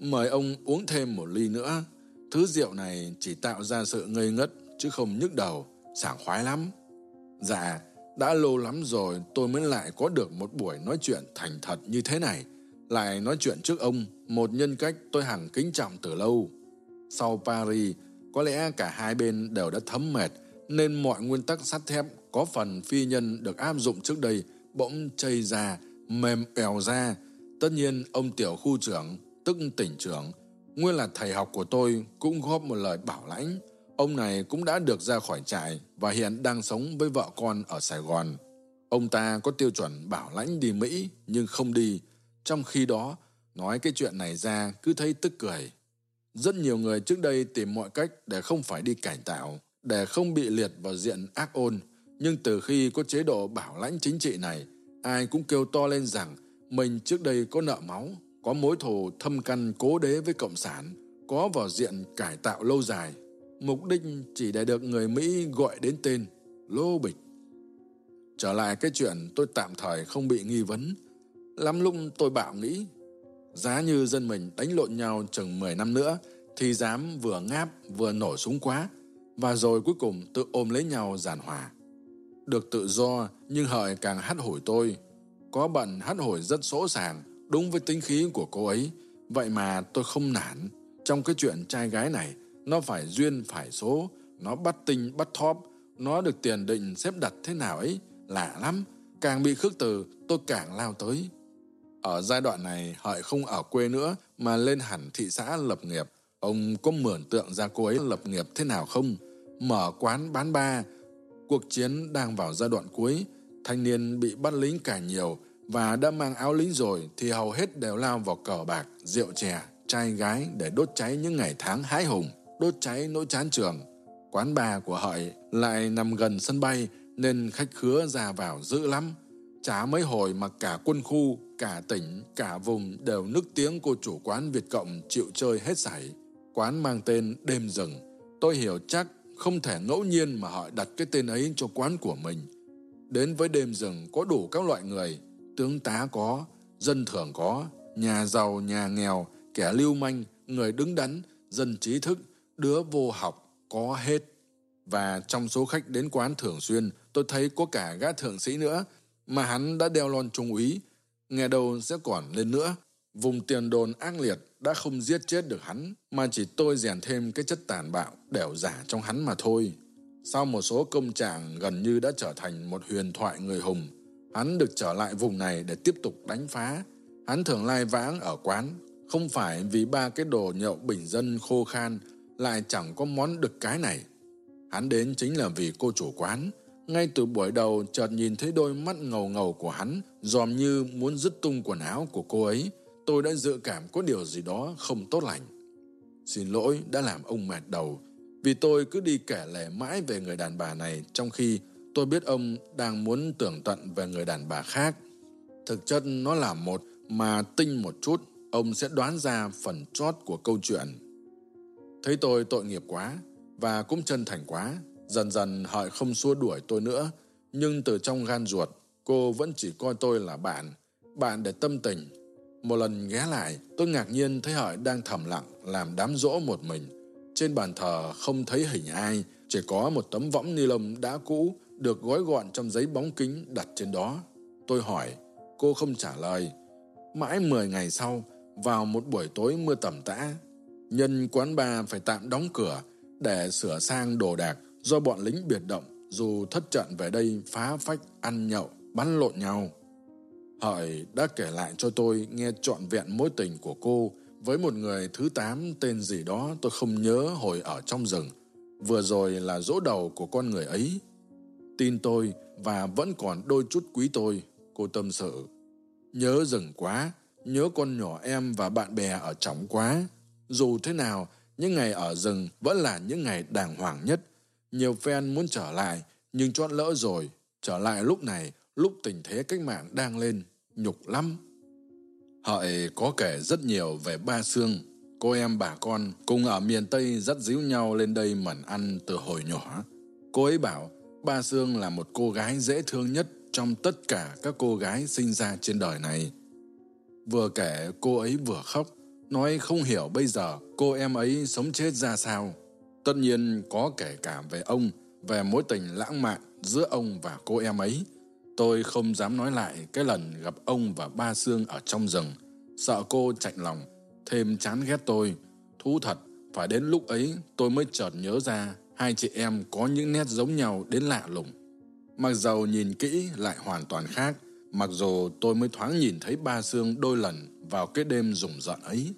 Mời ông uống thêm một ly nữa. Thứ rượu này chỉ tạo ra sự ngây ngất, chứ không nhức đầu, sảng khoái lắm. Dạ, đã lâu lắm rồi tôi mới lại có được một buổi nói chuyện thành thật như thế này. Lại nói chuyện trước ông, một nhân cách tôi hằng kính trọng từ lâu. Sau Paris, có lẽ cả hai bên đều đã thấm mệt, nên mọi nguyên tắc sắt thép có phần phi nhân được áp dụng trước đây bỗng chây ra, mềm èo ra. Tất nhiên, ông tiểu khu trưởng, tức tỉnh trưởng, nguyên là thầy học của tôi cũng góp một lời bảo lãnh. Ông này cũng đã được ra khỏi trại và hiện đang sống với vợ con ở Sài Gòn. Ông ta có tiêu chuẩn bảo lãnh đi Mỹ nhưng không đi. Trong khi đó, nói cái chuyện này ra cứ thấy tức cười. Rất nhiều người trước đây tìm mọi cách để không phải đi cải tạo, để không bị liệt vào diện ác ôn. Nhưng từ khi có chế độ bảo lãnh chính trị này, ai cũng kêu to lên rằng mình trước đây có nợ máu, có mối thù thâm căn cố đế với Cộng sản, có vào diện cải tạo lâu dài. Mục đích chỉ để được người Mỹ gọi đến tên Lô Bịch. Trở lại cái chuyện tôi tạm thời không bị nghi vấn. Lắm lúc tôi bảo nghĩ, giá như dân mình đánh lộn nhau chừng 10 năm nữa, thì dám vừa ngáp vừa nổ súng quá, và rồi cuối cùng tự ôm lấy nhau giàn hòa. Được tự do, nhưng hợi càng hắt hủi tôi. Có bận hắt hủi rất sỗ sàng, đúng với tính khí của cô ấy. Vậy mà tôi không nản. Trong cái chuyện trai gái này, nó phải duyên phải số, nó bắt tinh bắt thóp, nó được tiền định xếp đặt thế nào ấy, lạ lắm. Càng bị khước từ, tôi càng lao tới. Ở giai đoạn này, Hợi không ở quê nữa, mà lên hẳn thị xã lập nghiệp. Ông có mượn tượng ra cô ấy lập nghiệp thế nào không? Mở quán bán ba. Cuộc chiến đang vào giai đoạn cuối, thanh niên bị bắt lính càng nhiều, và đã mang áo lính rồi thì hầu hết đều lao vào cờ bạc, rượu chè, trai gái để đốt cháy những ngày tháng hái hùng, đốt cháy nỗi chán trường. Quán bà của Hợi lại nằm gần sân bay nên khách khứa ra vào dữ lắm. Chả mấy hồi mà cả quân khu, cả tỉnh, cả vùng đều nức tiếng cô chủ quán Việt Cộng chịu chơi hết sảy. Quán mang tên Đêm Rừng. Tôi hiểu chắc không thể ngẫu nhiên mà họ đặt cái tên ấy cho quán của mình. Đến với Đêm Rừng có đủ các loại người, tướng tá có, dân thường có, nhà giàu, nhà nghèo, kẻ lưu manh, người đứng đắn, dân trí thức, đứa vô học, có hết. Và trong số khách đến quán thường xuyên, tôi thấy có cả gã thượng sĩ nữa, mà hắn đã đeo lon trung úy, nghe đâu sẽ còn lên nữa. Vùng tiền đồn ác liệt đã không giết chết được hắn, mà chỉ tôi rèn thêm cái chất tàn bạo, đẻo giả trong hắn mà thôi. Sau một số công trạng gần như đã trở thành một huyền thoại người hùng, hắn được trở lại vùng này để tiếp tục đánh phá. Hắn thường lai vãng ở quán, không phải vì ba cái đồ nhậu bình dân khô khan, lại chẳng có món được cái này. Hắn đến chính là vì cô chủ quán. Ngay từ buổi đầu chợt nhìn thấy đôi mắt ngầu ngầu của hắn, dòm như muốn dứt tung quần áo của cô ấy. Tôi đã dự cảm có điều gì đó không tốt lành. Xin lỗi đã làm ông mệt đầu, vì tôi cứ đi kể lể mãi về người đàn bà này trong khi tôi biết ông đang muốn tưởng tận về người đàn bà khác. Thực chất nó là một mà tinh một chút, ông sẽ đoán ra phần chót của câu chuyện. Thấy tôi tội nghiệp quá và cũng chân thành quá, dần dần hợi không xua đuổi tôi nữa, nhưng từ trong gan ruột, cô vẫn chỉ coi tôi là bạn, bạn để tâm tình. Một lần ghé lại, tôi ngạc nhiên thấy hợi đang thầm lặng làm đám rỗ một mình. Trên bàn thờ không thấy hình ai, chỉ có một tấm võng ni lông đã cũ được gói gọn trong giấy bóng kính đặt trên đó. Tôi hỏi, cô không trả lời. Mãi 10 ngày sau, vào một buổi tối mưa tầm tã, nhân quán ba phải tạm đóng cửa để sửa sang đồ đạc do bọn lính biệt động dù thất trận về đây phá phách ăn nhậu, bắn lộn nhau. Hợi đã kể lại cho tôi nghe trọn vẹn mối tình của cô với một người thứ tám tên gì đó tôi không nhớ hồi ở trong rừng. Vừa rồi là dỗ đầu của con người ấy. Tin tôi và vẫn còn đôi chút quý tôi, cô tâm sự. Nhớ rừng quá, nhớ con nhỏ em và bạn bè ở trống quá. Dù thế nào, những ngày ở rừng vẫn là những ngày đàng hoàng nhất. Nhiều fan muốn trở lại, nhưng chót lỡ rồi. Trở lại lúc này, lúc tình thế cách mạng đang lên, nhục lắm. Hợi có kể rất nhiều về ba xương. Cô em bà con cùng ở miền Tây rất díu nhau lên đây mẩn ăn từ hồi nhỏ. Cô ấy bảo ba xương là một cô gái dễ thương nhất trong tất cả các cô gái sinh ra trên đời này. Vừa kể cô ấy vừa khóc, nói không hiểu bây giờ cô em ấy sống chết ra sao. Tất nhiên có kể cả về ông, về mối tình lãng mạn giữa ông và cô em ấy. Tôi không dám nói lại cái lần gặp ông và ba xương ở trong rừng. Sợ cô chạnh lòng, thêm chán ghét tôi. Thú thật, phải đến lúc ấy tôi mới chợt nhớ ra hai chị em có những nét giống nhau đến lạ lùng. Mặc dầu nhìn kỹ lại hoàn toàn khác, mặc dù tôi mới thoáng nhìn thấy ba xương đôi lần vào cái đêm rùng rợn ấy.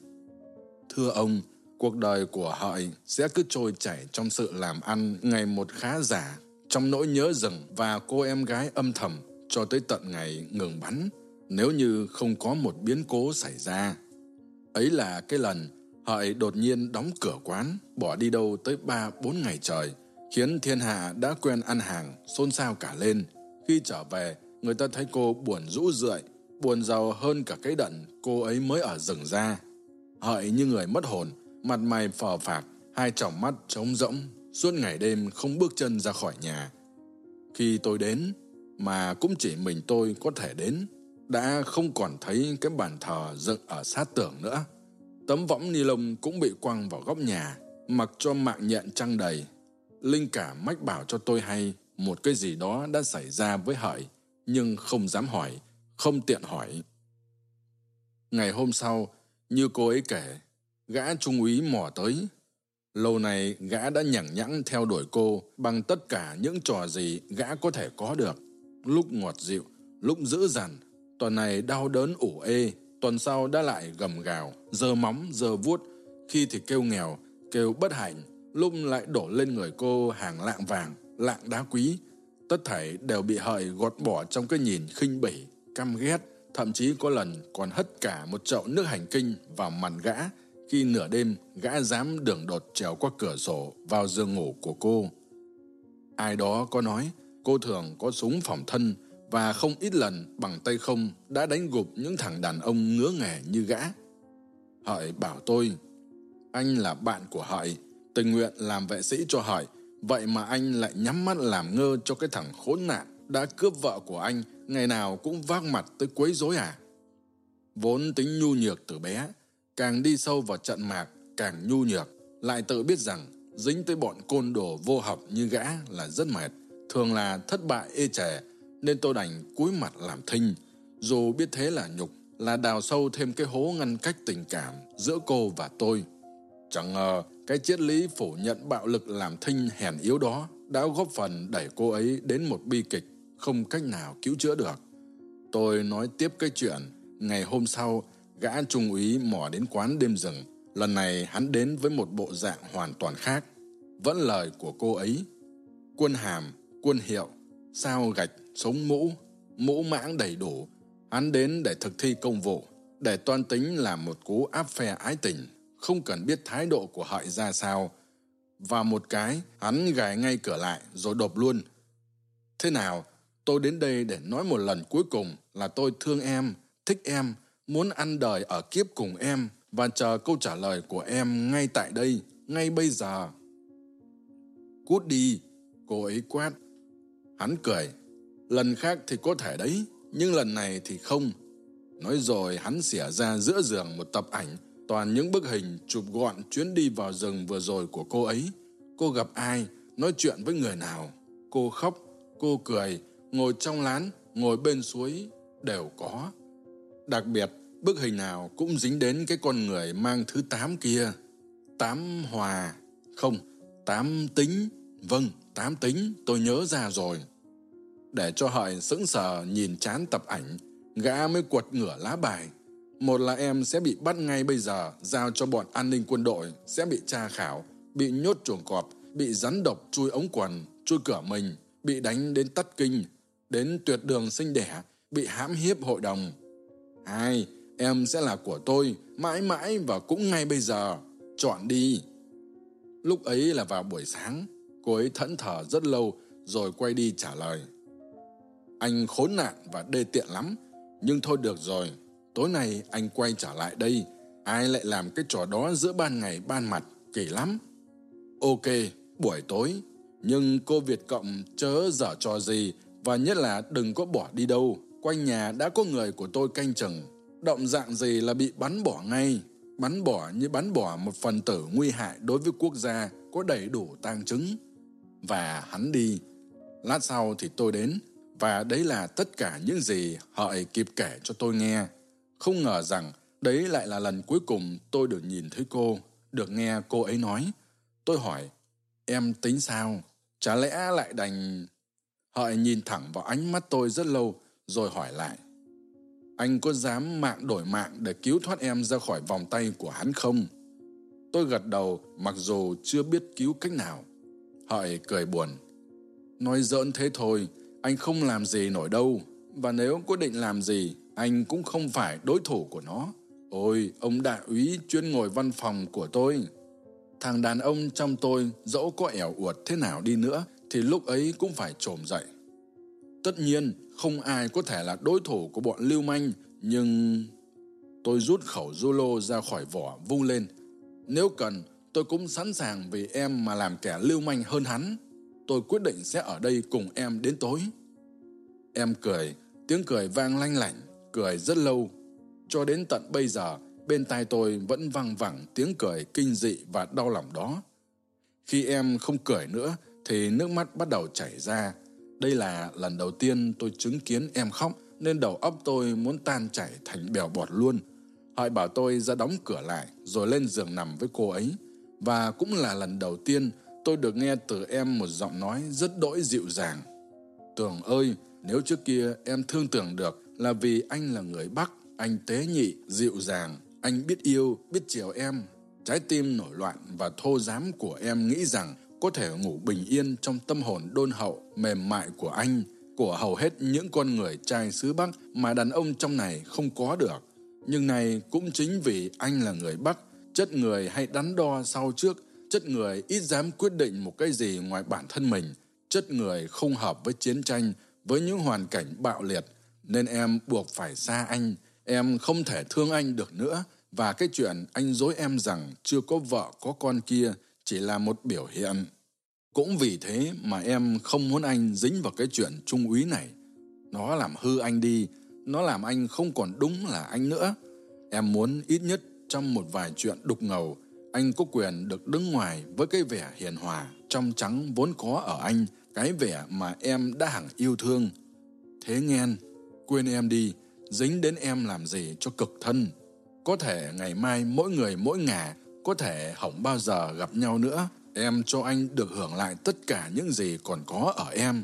Thưa ông, cuộc đời của hợi sẽ cứ trôi chảy trong sự làm ăn ngày một khá giả, trong nỗi nhớ rừng và cô em gái âm thầm cho tới tận ngày ngừng bắn, nếu như không có một biến cố xảy ra. Ấy là cái lần hợi đột nhiên đóng cửa quán, bỏ đi đâu tới ba bốn ngày trời, khiến thiên hạ đã quen ăn hàng, xôn xao cả lên. Khi trở về, người ta thấy cô buồn rũ rượi, buồn giàu hơn cả cái đận cô ấy mới ở rừng ra. Hợi như người mất hồn, mặt mày phờ phạc, hai tròng mắt trống rỗng, suốt ngày đêm không bước chân ra khỏi nhà. Khi tôi đến, mà cũng chỉ mình tôi có thể đến, đã không còn thấy cái bàn thờ dựng ở sát tường nữa. Tấm võng ni lông cũng bị quăng vào góc nhà, mặc cho mạng nhện trăng đầy. Linh cảm mách bảo cho tôi hay một cái gì đó đã xảy ra với Hợi, nhưng không dám hỏi, không tiện hỏi. Ngày hôm sau, như cô ấy kể, gã trung úy mò tới. Lâu này gã đã nhẳng nhẵng theo đuổi cô bằng tất cả những trò gì gã có thể có được. Lúc ngọt dịu, lúc dữ dằn, tuần này đau đớn ủ ê, tuần sau đã lại gầm gào, giờ móng, giờ vuốt, khi thì kêu nghèo, kêu bất hạnh, lúc lại đổ lên người cô hàng lạng vàng, lạng đá quý. Tất thảy đều bị hợi gọt bỏ trong cái nhìn khinh bỉ, căm ghét, thậm chí có lần còn hất cả một chậu nước hành kinh vào mặt gã khi nửa đêm gã dám đường đột trèo qua cửa sổ vào giường ngủ của cô. Ai đó có nói cô thường có súng phòng thân và không ít lần bằng tay không đã đánh gục những thằng đàn ông ngứa nghề như gã. Hợi bảo tôi, anh là bạn của Hợi, tình nguyện làm vệ sĩ cho Hợi, vậy mà anh lại nhắm mắt làm ngơ cho cái thằng khốn nạn đã cướp vợ của anh, ngày nào cũng vác mặt tới quấy rối à? Vốn tính nhu nhược từ bé, càng đi sâu vào trận mạc càng nhu nhược, lại tự biết rằng dính tới bọn côn đồ vô học như gã là rất mệt, thường là thất bại ê chề, nên tôi đành cúi mặt làm thinh, dù biết thế là nhục, là đào sâu thêm cái hố ngăn cách tình cảm giữa cô và tôi. Chẳng ngờ cái triết lý phủ nhận bạo lực làm thinh hèn yếu đó đã góp phần đẩy cô ấy đến một bi kịch không cách nào cứu chữa được. Tôi nói tiếp cái chuyện, ngày hôm sau, gã trung úy mò đến quán đêm rừng. Lần này hắn đến với một bộ dạng hoàn toàn khác. Vẫn lời của cô ấy. Quân hàm, quân hiệu, sao gạch, sống mũ, mũ mãng đầy đủ. Hắn đến để thực thi công vụ, để toan tính làm một cú áp phe ái tình, không cần biết thái độ của hợi ra sao. Và một cái, hắn gài ngay cửa lại rồi đột luôn. Thế nào, tôi đến đây để nói một lần cuối cùng là tôi thương em, thích em, muốn ăn đời ở kiếp cùng em và chờ câu trả lời của em ngay tại đây, ngay bây giờ. Cút đi, cô ấy quát. Hắn cười, lần khác thì có thể đấy, nhưng lần này thì không. Nói rồi hắn xỉa ra giữa giường một tập ảnh, toàn những bức hình chụp gọn chuyến đi vào rừng vừa rồi của cô ấy. Cô gặp ai, nói chuyện với người nào. Cô khóc, cô cười, ngồi trong lán, ngồi bên suối, đều có. Đặc biệt, bức hình nào cũng dính đến cái con người mang thứ tám kia. Tám hòa, không, tám tính, vâng, tám tính, tôi nhớ ra rồi. Để cho hợi sững sờ nhìn chán tập ảnh, gã mới quật ngửa lá bài. Một là em sẽ bị bắt ngay bây giờ, giao cho bọn an ninh quân đội, sẽ bị tra khảo, bị nhốt chuồng cọp, bị rắn độc chui ống quần, chui cửa mình, bị đánh đến tắt kinh, đến tuyệt đường sinh đẻ, bị hãm hiếp hội đồng. Hai, Em sẽ là của tôi, mãi mãi và cũng ngay bây giờ. Chọn đi. Lúc ấy là vào buổi sáng, cô ấy thẫn thờ rất lâu rồi quay đi trả lời. Anh khốn nạn và đê tiện lắm, nhưng thôi được rồi, tối nay anh quay trở lại đây, ai lại làm cái trò đó giữa ban ngày ban mặt, kỳ lắm. Ok, buổi tối, nhưng cô Việt Cộng chớ dở trò gì và nhất là đừng có bỏ đi đâu. Quanh nhà đã có người của tôi canh chừng. Động dạng gì là bị bắn bỏ ngay. Bắn bỏ như bắn bỏ một phần tử nguy hại đối với quốc gia có đầy đủ tang chứng. Và hắn đi. Lát sau thì tôi đến. Và đấy là tất cả những gì hợi kịp kể cho tôi nghe. Không ngờ rằng đấy lại là lần cuối cùng tôi được nhìn thấy cô, được nghe cô ấy nói. Tôi hỏi, em tính sao? Chả lẽ lại đành... Hợi nhìn thẳng vào ánh mắt tôi rất lâu, rồi hỏi lại. Anh có dám mạng đổi mạng để cứu thoát em ra khỏi vòng tay của hắn không? Tôi gật đầu mặc dù chưa biết cứu cách nào. Hợi cười buồn. Nói giỡn thế thôi, anh không làm gì nổi đâu. Và nếu quyết định làm gì, anh cũng không phải đối thủ của nó. Ôi, ông đại úy chuyên ngồi văn phòng của tôi. Thằng đàn ông trong tôi dẫu có ẻo uột thế nào đi nữa thì lúc ấy cũng phải trồm dậy. Tất nhiên, không ai có thể là đối thủ của bọn lưu manh, nhưng... Tôi rút khẩu Zolo ra khỏi vỏ vung lên. Nếu cần, tôi cũng sẵn sàng vì em mà làm kẻ lưu manh hơn hắn. Tôi quyết định sẽ ở đây cùng em đến tối. Em cười, tiếng cười vang lanh lảnh, cười rất lâu. Cho đến tận bây giờ, bên tai tôi vẫn văng vẳng tiếng cười kinh dị và đau lòng đó. Khi em không cười nữa, thì nước mắt bắt đầu chảy ra. Đây là lần đầu tiên tôi chứng kiến em khóc, nên đầu óc tôi muốn tan chảy thành bèo bọt luôn. Hợi bảo tôi ra đóng cửa lại, rồi lên giường nằm với cô ấy. Và cũng là lần đầu tiên tôi được nghe từ em một giọng nói rất đỗi dịu dàng. Tường ơi, nếu trước kia em thương tưởng được là vì anh là người Bắc, anh tế nhị, dịu dàng, anh biết yêu, biết chiều em. Trái tim nổi loạn và thô giám của em nghĩ rằng có thể ngủ bình yên trong tâm hồn đôn hậu, mềm mại của anh, của hầu hết những con người trai xứ Bắc mà đàn ông trong này không có được. Nhưng này cũng chính vì anh là người Bắc, chất người hay đắn đo sau trước, chất người ít dám quyết định một cái gì ngoài bản thân mình, chất người không hợp với chiến tranh, với những hoàn cảnh bạo liệt, nên em buộc phải xa anh, em không thể thương anh được nữa, và cái chuyện anh dối em rằng chưa có vợ có con kia chỉ là một biểu hiện. Cũng vì thế mà em không muốn anh dính vào cái chuyện trung úy này. Nó làm hư anh đi, nó làm anh không còn đúng là anh nữa. Em muốn ít nhất trong một vài chuyện đục ngầu, anh có quyền được đứng ngoài với cái vẻ hiền hòa, trong trắng vốn có ở anh, cái vẻ mà em đã hẳn yêu thương. Thế nghen, quên em đi, dính đến em làm gì cho cực thân. Có thể ngày mai mỗi người mỗi ngả, có thể hỏng bao giờ gặp nhau nữa. Em cho anh được hưởng lại tất cả những gì còn có ở em.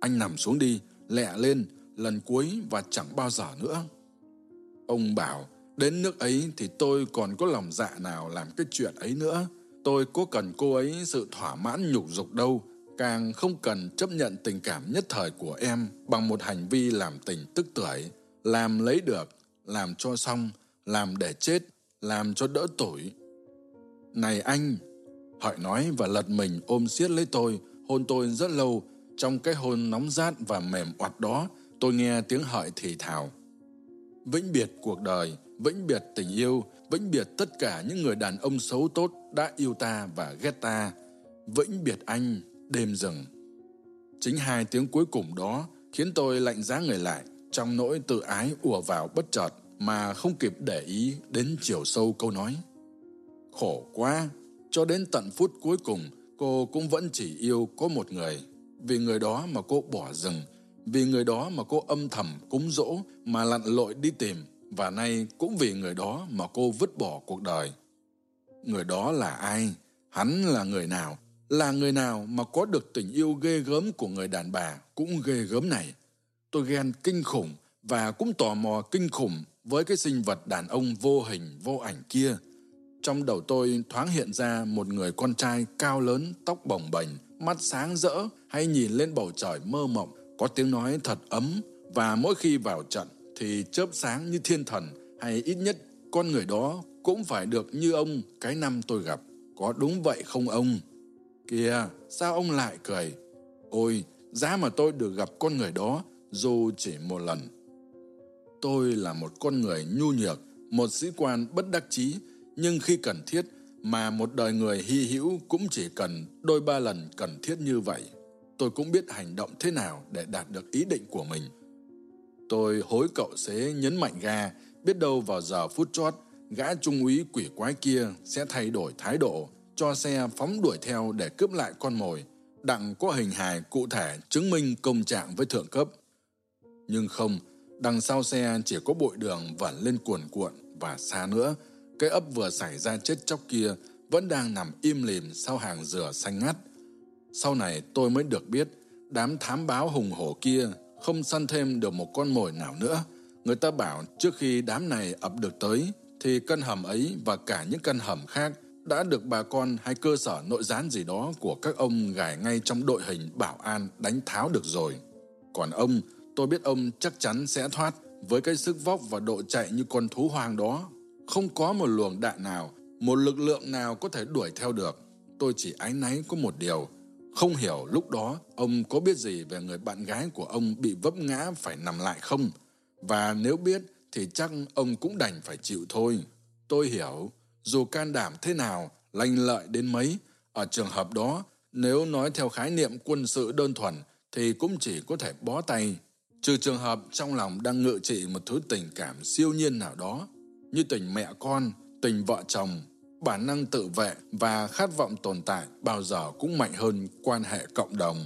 Anh nằm xuống đi, lẹ lên, lần cuối và chẳng bao giờ nữa. Ông bảo, đến nước ấy thì tôi còn có lòng dạ nào làm cái chuyện ấy nữa. Tôi có cần cô ấy sự thỏa mãn nhục dục đâu, càng không cần chấp nhận tình cảm nhất thời của em bằng một hành vi làm tình tức tuổi, làm lấy được, làm cho xong, làm để chết, làm cho đỡ tuổi. Này anh, Hợi nói và lật mình ôm siết lấy tôi, hôn tôi rất lâu. Trong cái hôn nóng rát và mềm oặt đó, tôi nghe tiếng Hợi thì thào. Vĩnh biệt cuộc đời, vĩnh biệt tình yêu, vĩnh biệt tất cả những người đàn ông xấu tốt đã yêu ta và ghét ta. Vĩnh biệt anh, đêm rừng. Chính hai tiếng cuối cùng đó khiến tôi lạnh giá người lại trong nỗi tự ái ùa vào bất chợt mà không kịp để ý đến chiều sâu câu nói. Khổ quá, cho đến tận phút cuối cùng, cô cũng vẫn chỉ yêu có một người. Vì người đó mà cô bỏ rừng, vì người đó mà cô âm thầm cúng dỗ mà lặn lội đi tìm, và nay cũng vì người đó mà cô vứt bỏ cuộc đời. Người đó là ai? Hắn là người nào? Là người nào mà có được tình yêu ghê gớm của người đàn bà cũng ghê gớm này? Tôi ghen kinh khủng và cũng tò mò kinh khủng với cái sinh vật đàn ông vô hình vô ảnh kia trong đầu tôi thoáng hiện ra một người con trai cao lớn, tóc bồng bềnh, mắt sáng rỡ hay nhìn lên bầu trời mơ mộng, có tiếng nói thật ấm và mỗi khi vào trận thì chớp sáng như thiên thần hay ít nhất con người đó cũng phải được như ông cái năm tôi gặp. Có đúng vậy không ông? Kìa, sao ông lại cười? Ôi, giá mà tôi được gặp con người đó dù chỉ một lần. Tôi là một con người nhu nhược, một sĩ quan bất đắc chí, nhưng khi cần thiết mà một đời người hy hữu cũng chỉ cần đôi ba lần cần thiết như vậy. Tôi cũng biết hành động thế nào để đạt được ý định của mình. Tôi hối cậu xế nhấn mạnh ga, biết đâu vào giờ phút chót, gã trung úy quỷ quái kia sẽ thay đổi thái độ, cho xe phóng đuổi theo để cướp lại con mồi, đặng có hình hài cụ thể chứng minh công trạng với thượng cấp. Nhưng không, đằng sau xe chỉ có bụi đường vẩn lên cuồn cuộn và xa nữa, cái ấp vừa xảy ra chết chóc kia vẫn đang nằm im lìm sau hàng dừa xanh ngắt. Sau này tôi mới được biết, đám thám báo hùng hổ kia không săn thêm được một con mồi nào nữa. Người ta bảo trước khi đám này ập được tới, thì căn hầm ấy và cả những căn hầm khác đã được bà con hay cơ sở nội gián gì đó của các ông gài ngay trong đội hình bảo an đánh tháo được rồi. Còn ông, tôi biết ông chắc chắn sẽ thoát với cái sức vóc và độ chạy như con thú hoang đó. Không có một luồng đạn nào, một lực lượng nào có thể đuổi theo được. Tôi chỉ áy náy có một điều. Không hiểu lúc đó ông có biết gì về người bạn gái của ông bị vấp ngã phải nằm lại không? Và nếu biết thì chắc ông cũng đành phải chịu thôi. Tôi hiểu, dù can đảm thế nào, lanh lợi đến mấy, ở trường hợp đó, nếu nói theo khái niệm quân sự đơn thuần, thì cũng chỉ có thể bó tay. Trừ trường hợp trong lòng đang ngự trị một thứ tình cảm siêu nhiên nào đó, như tình mẹ con, tình vợ chồng, bản năng tự vệ và khát vọng tồn tại bao giờ cũng mạnh hơn quan hệ cộng đồng.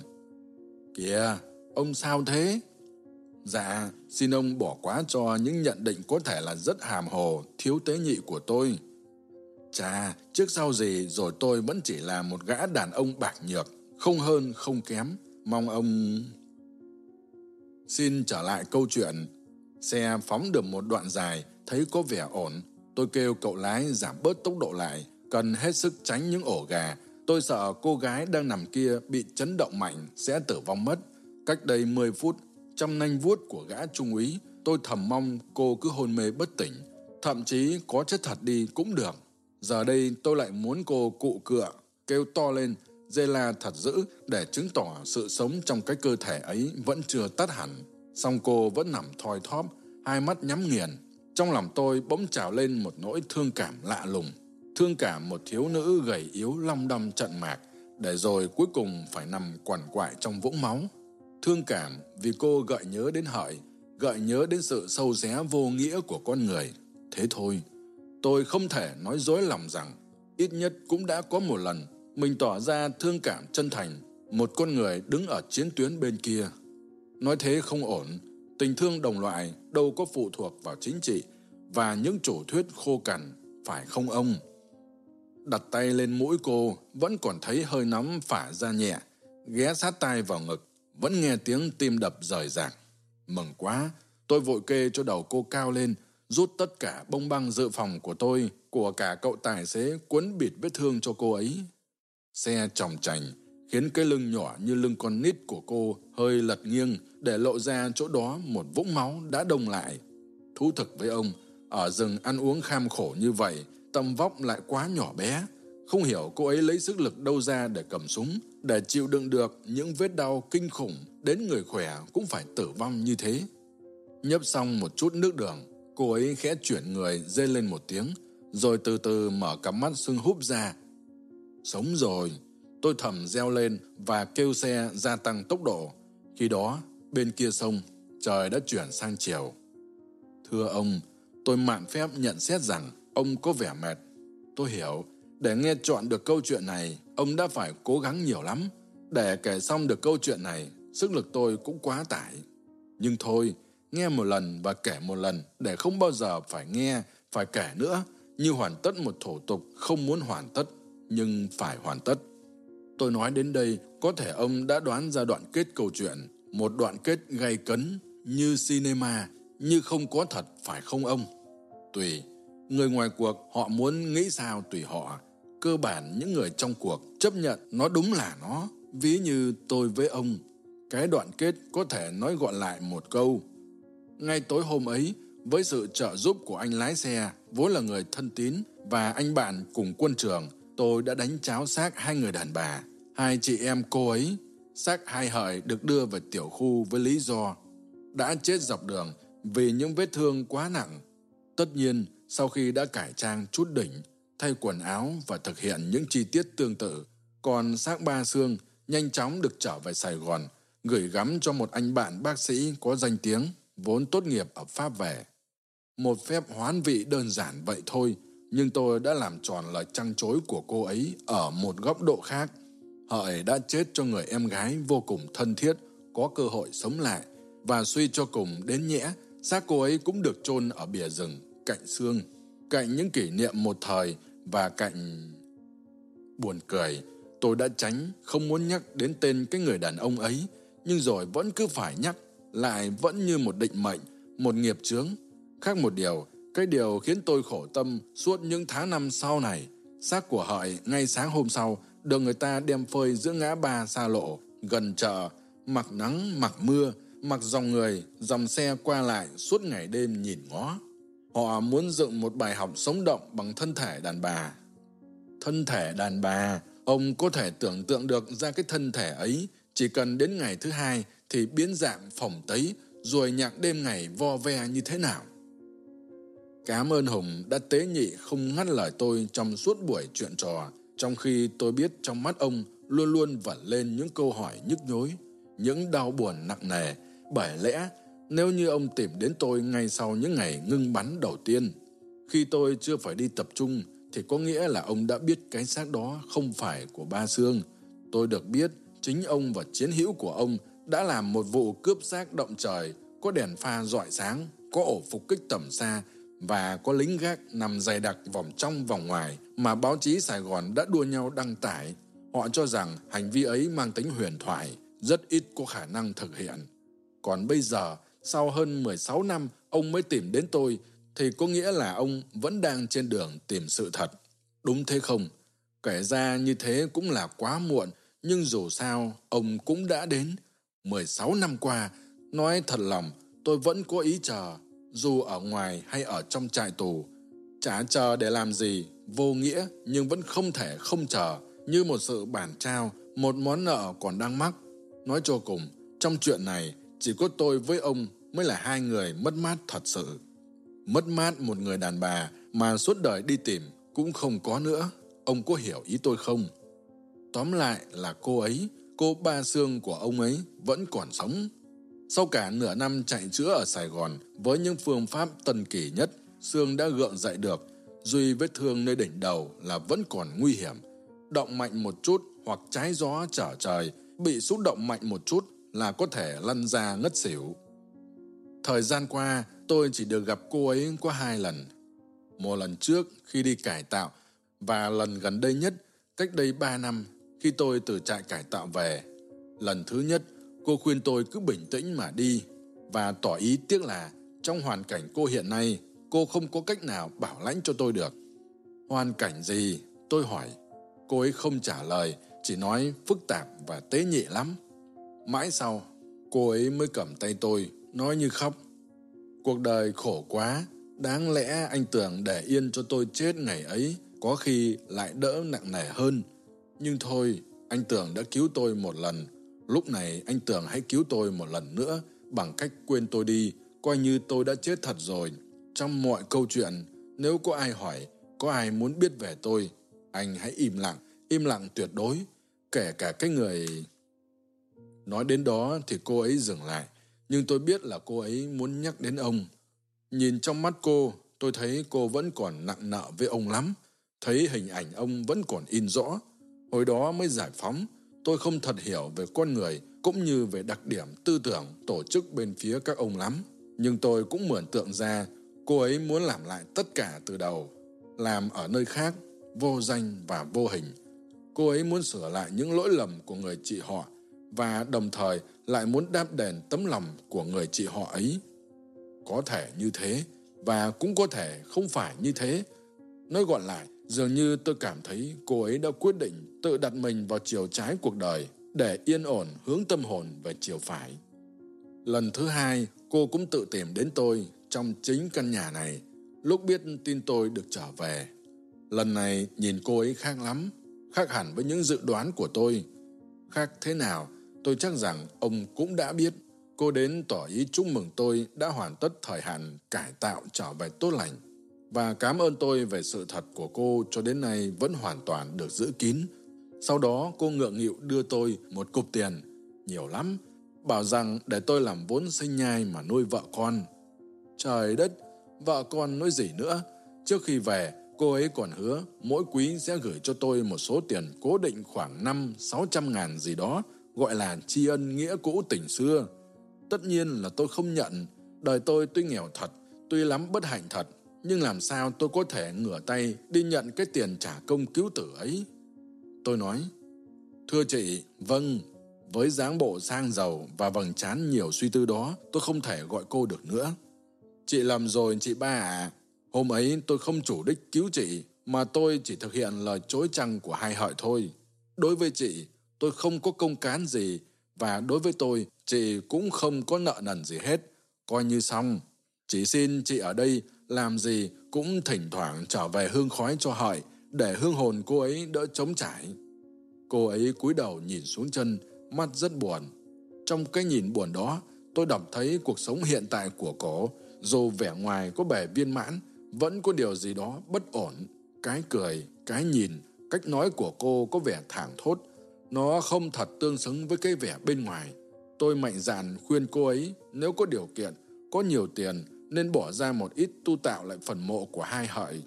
Kìa, ông sao thế? Dạ, xin ông bỏ quá cho những nhận định có thể là rất hàm hồ, thiếu tế nhị của tôi. Chà, trước sau gì rồi tôi vẫn chỉ là một gã đàn ông bạc nhược, không hơn không kém. Mong ông... Xin trở lại câu chuyện. Xe phóng được một đoạn dài, thấy có vẻ ổn. Tôi kêu cậu lái giảm bớt tốc độ lại, cần hết sức tránh những ổ gà. Tôi sợ cô gái đang nằm kia bị chấn động mạnh sẽ tử vong mất. Cách đây 10 phút, trong nanh vuốt của gã trung úy, tôi thầm mong cô cứ hôn mê bất tỉnh. Thậm chí có chết thật đi cũng được. Giờ đây tôi lại muốn cô cụ cựa, kêu to lên, dê la thật dữ để chứng tỏ sự sống trong cái cơ thể ấy vẫn chưa tắt hẳn. Xong cô vẫn nằm thoi thóp, hai mắt nhắm nghiền. Trong lòng tôi bỗng trào lên một nỗi thương cảm lạ lùng. Thương cảm một thiếu nữ gầy yếu long đong trận mạc, để rồi cuối cùng phải nằm quằn quại trong vũng máu. Thương cảm vì cô gợi nhớ đến hợi, gợi nhớ đến sự sâu xé vô nghĩa của con người. Thế thôi, tôi không thể nói dối lòng rằng ít nhất cũng đã có một lần mình tỏ ra thương cảm chân thành một con người đứng ở chiến tuyến bên kia. Nói thế không ổn, tình thương đồng loại đâu có phụ thuộc vào chính trị và những chủ thuyết khô cằn, phải không ông? Đặt tay lên mũi cô, vẫn còn thấy hơi nóng phả ra nhẹ, ghé sát tay vào ngực, vẫn nghe tiếng tim đập rời rạc. Mừng quá, tôi vội kê cho đầu cô cao lên, rút tất cả bông băng dự phòng của tôi, của cả cậu tài xế cuốn bịt vết thương cho cô ấy. Xe tròng trành, khiến cái lưng nhỏ như lưng con nít của cô hơi lật nghiêng để lộ ra chỗ đó một vũng máu đã đông lại. Thú thực với ông, ở rừng ăn uống kham khổ như vậy, tầm vóc lại quá nhỏ bé. Không hiểu cô ấy lấy sức lực đâu ra để cầm súng, để chịu đựng được những vết đau kinh khủng đến người khỏe cũng phải tử vong như thế. Nhấp xong một chút nước đường, cô ấy khẽ chuyển người dê lên một tiếng, rồi từ từ mở cặp mắt sưng húp ra. Sống rồi, tôi thầm reo lên và kêu xe gia tăng tốc độ. Khi đó, bên kia sông, trời đã chuyển sang chiều. Thưa ông, tôi mạn phép nhận xét rằng ông có vẻ mệt. Tôi hiểu, để nghe chọn được câu chuyện này, ông đã phải cố gắng nhiều lắm. Để kể xong được câu chuyện này, sức lực tôi cũng quá tải. Nhưng thôi, nghe một lần và kể một lần để không bao giờ phải nghe, phải kể nữa, như hoàn tất một thủ tục không muốn hoàn tất, nhưng phải hoàn tất. Tôi nói đến đây, có thể ông đã đoán ra đoạn kết câu chuyện, một đoạn kết gay cấn, như cinema, như không có thật, phải không ông? Tùy, người ngoài cuộc họ muốn nghĩ sao tùy họ, cơ bản những người trong cuộc chấp nhận nó đúng là nó. Ví như tôi với ông, cái đoạn kết có thể nói gọn lại một câu. Ngay tối hôm ấy, với sự trợ giúp của anh lái xe, vốn là người thân tín, và anh bạn cùng quân trường, tôi đã đánh cháo xác hai người đàn bà, hai chị em cô ấy. Xác hai hợi được đưa về tiểu khu với lý do đã chết dọc đường vì những vết thương quá nặng. Tất nhiên, sau khi đã cải trang chút đỉnh, thay quần áo và thực hiện những chi tiết tương tự, còn xác ba xương nhanh chóng được trở về Sài Gòn, gửi gắm cho một anh bạn bác sĩ có danh tiếng, vốn tốt nghiệp ở Pháp về. Một phép hoán vị đơn giản vậy thôi, nhưng tôi đã làm tròn lời trăng chối của cô ấy ở một góc độ khác. Hợi đã chết cho người em gái vô cùng thân thiết, có cơ hội sống lại, và suy cho cùng đến nhẽ, xác cô ấy cũng được chôn ở bìa rừng, cạnh xương, cạnh những kỷ niệm một thời và cạnh... Buồn cười, tôi đã tránh, không muốn nhắc đến tên cái người đàn ông ấy, nhưng rồi vẫn cứ phải nhắc, lại vẫn như một định mệnh, một nghiệp chướng. Khác một điều, cái điều khiến tôi khổ tâm suốt những tháng năm sau này, xác của hợi ngay sáng hôm sau được người ta đem phơi giữa ngã ba xa lộ, gần chợ, mặc nắng, mặc mưa, mặc dòng người, dòng xe qua lại suốt ngày đêm nhìn ngó. Họ muốn dựng một bài học sống động bằng thân thể đàn bà. Thân thể đàn bà, ông có thể tưởng tượng được ra cái thân thể ấy, chỉ cần đến ngày thứ hai thì biến dạng phòng tấy, rồi nhạc đêm ngày vo ve như thế nào. Cảm ơn Hùng đã tế nhị không ngắt lời tôi trong suốt buổi chuyện trò, trong khi tôi biết trong mắt ông luôn luôn vẩn lên những câu hỏi nhức nhối, những đau buồn nặng nề. Bởi lẽ, nếu như ông tìm đến tôi ngay sau những ngày ngưng bắn đầu tiên, khi tôi chưa phải đi tập trung, thì có nghĩa là ông đã biết cái xác đó không phải của ba xương. Tôi được biết chính ông và chiến hữu của ông đã làm một vụ cướp xác động trời, có đèn pha rọi sáng, có ổ phục kích tầm xa và có lính gác nằm dày đặc vòng trong vòng ngoài mà báo chí Sài Gòn đã đua nhau đăng tải. Họ cho rằng hành vi ấy mang tính huyền thoại, rất ít có khả năng thực hiện. Còn bây giờ, sau hơn 16 năm ông mới tìm đến tôi, thì có nghĩa là ông vẫn đang trên đường tìm sự thật. Đúng thế không? Kể ra như thế cũng là quá muộn, nhưng dù sao, ông cũng đã đến. 16 năm qua, nói thật lòng, tôi vẫn có ý chờ, dù ở ngoài hay ở trong trại tù. Chả chờ để làm gì, vô nghĩa nhưng vẫn không thể không chờ, như một sự bản trao, một món nợ còn đang mắc. Nói cho cùng, trong chuyện này, chỉ có tôi với ông mới là hai người mất mát thật sự. Mất mát một người đàn bà mà suốt đời đi tìm cũng không có nữa. Ông có hiểu ý tôi không? Tóm lại là cô ấy, cô ba xương của ông ấy vẫn còn sống. Sau cả nửa năm chạy chữa ở Sài Gòn với những phương pháp tân kỳ nhất, xương đã gượng dậy được. Duy vết thương nơi đỉnh đầu là vẫn còn nguy hiểm. Động mạnh một chút hoặc trái gió trở trời, bị xúc động mạnh một chút là có thể lăn ra ngất xỉu. Thời gian qua, tôi chỉ được gặp cô ấy có hai lần. Một lần trước khi đi cải tạo và lần gần đây nhất, cách đây ba năm khi tôi từ trại cải tạo về. Lần thứ nhất, cô khuyên tôi cứ bình tĩnh mà đi và tỏ ý tiếc là trong hoàn cảnh cô hiện nay, cô không có cách nào bảo lãnh cho tôi được. Hoàn cảnh gì? Tôi hỏi. Cô ấy không trả lời, chỉ nói phức tạp và tế nhị lắm. Mãi sau, cô ấy mới cầm tay tôi, nói như khóc. Cuộc đời khổ quá, đáng lẽ anh tưởng để yên cho tôi chết ngày ấy, có khi lại đỡ nặng nề hơn. Nhưng thôi, anh tưởng đã cứu tôi một lần. Lúc này anh tưởng hãy cứu tôi một lần nữa bằng cách quên tôi đi, coi như tôi đã chết thật rồi. Trong mọi câu chuyện, nếu có ai hỏi, có ai muốn biết về tôi, anh hãy im lặng, im lặng tuyệt đối, kể cả cái người... Nói đến đó thì cô ấy dừng lại, nhưng tôi biết là cô ấy muốn nhắc đến ông. Nhìn trong mắt cô, tôi thấy cô vẫn còn nặng nợ với ông lắm, thấy hình ảnh ông vẫn còn in rõ. Hồi đó mới giải phóng, tôi không thật hiểu về con người cũng như về đặc điểm tư tưởng tổ chức bên phía các ông lắm. Nhưng tôi cũng mượn tượng ra cô ấy muốn làm lại tất cả từ đầu, làm ở nơi khác, vô danh và vô hình. Cô ấy muốn sửa lại những lỗi lầm của người chị họ và đồng thời lại muốn đáp đền tấm lòng của người chị họ ấy. Có thể như thế, và cũng có thể không phải như thế. Nói gọn lại, dường như tôi cảm thấy cô ấy đã quyết định tự đặt mình vào chiều trái cuộc đời để yên ổn hướng tâm hồn về chiều phải. Lần thứ hai, cô cũng tự tìm đến tôi, trong chính căn nhà này lúc biết tin tôi được trở về. Lần này nhìn cô ấy khác lắm, khác hẳn với những dự đoán của tôi. Khác thế nào, tôi chắc rằng ông cũng đã biết. Cô đến tỏ ý chúc mừng tôi đã hoàn tất thời hạn cải tạo trở về tốt lành. Và cảm ơn tôi về sự thật của cô cho đến nay vẫn hoàn toàn được giữ kín. Sau đó cô ngượng nghịu đưa tôi một cục tiền, nhiều lắm, bảo rằng để tôi làm vốn sinh nhai mà nuôi vợ con. Trời đất, vợ con nói gì nữa? Trước khi về, cô ấy còn hứa mỗi quý sẽ gửi cho tôi một số tiền cố định khoảng năm sáu trăm ngàn gì đó, gọi là tri ân nghĩa cũ tình xưa. Tất nhiên là tôi không nhận, đời tôi tuy nghèo thật, tuy lắm bất hạnh thật, nhưng làm sao tôi có thể ngửa tay đi nhận cái tiền trả công cứu tử ấy? Tôi nói, Thưa chị, vâng, với dáng bộ sang giàu và vầng trán nhiều suy tư đó, tôi không thể gọi cô được nữa. Chị làm rồi chị ba à. Hôm ấy tôi không chủ đích cứu chị, mà tôi chỉ thực hiện lời chối chăng của hai hợi thôi. Đối với chị, tôi không có công cán gì, và đối với tôi, chị cũng không có nợ nần gì hết. Coi như xong. Chỉ xin chị ở đây làm gì cũng thỉnh thoảng trở về hương khói cho hợi, để hương hồn cô ấy đỡ trống trải. Cô ấy cúi đầu nhìn xuống chân, mắt rất buồn. Trong cái nhìn buồn đó, tôi đọc thấy cuộc sống hiện tại của cổ, dù vẻ ngoài có vẻ viên mãn, vẫn có điều gì đó bất ổn. Cái cười, cái nhìn, cách nói của cô có vẻ thảng thốt. Nó không thật tương xứng với cái vẻ bên ngoài. Tôi mạnh dạn khuyên cô ấy nếu có điều kiện, có nhiều tiền nên bỏ ra một ít tu tạo lại phần mộ của hai hợi.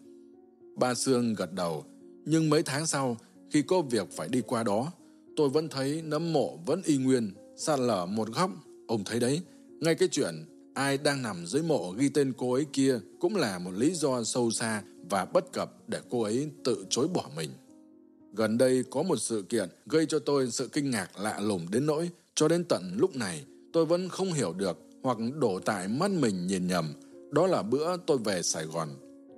Ba Sương gật đầu, nhưng mấy tháng sau, khi có việc phải đi qua đó, tôi vẫn thấy nấm mộ vẫn y nguyên, sạt lở một góc. Ông thấy đấy, ngay cái chuyện ai đang nằm dưới mộ ghi tên cô ấy kia cũng là một lý do sâu xa và bất cập để cô ấy tự chối bỏ mình. Gần đây có một sự kiện gây cho tôi sự kinh ngạc lạ lùng đến nỗi cho đến tận lúc này tôi vẫn không hiểu được hoặc đổ tại mắt mình nhìn nhầm. Đó là bữa tôi về Sài Gòn.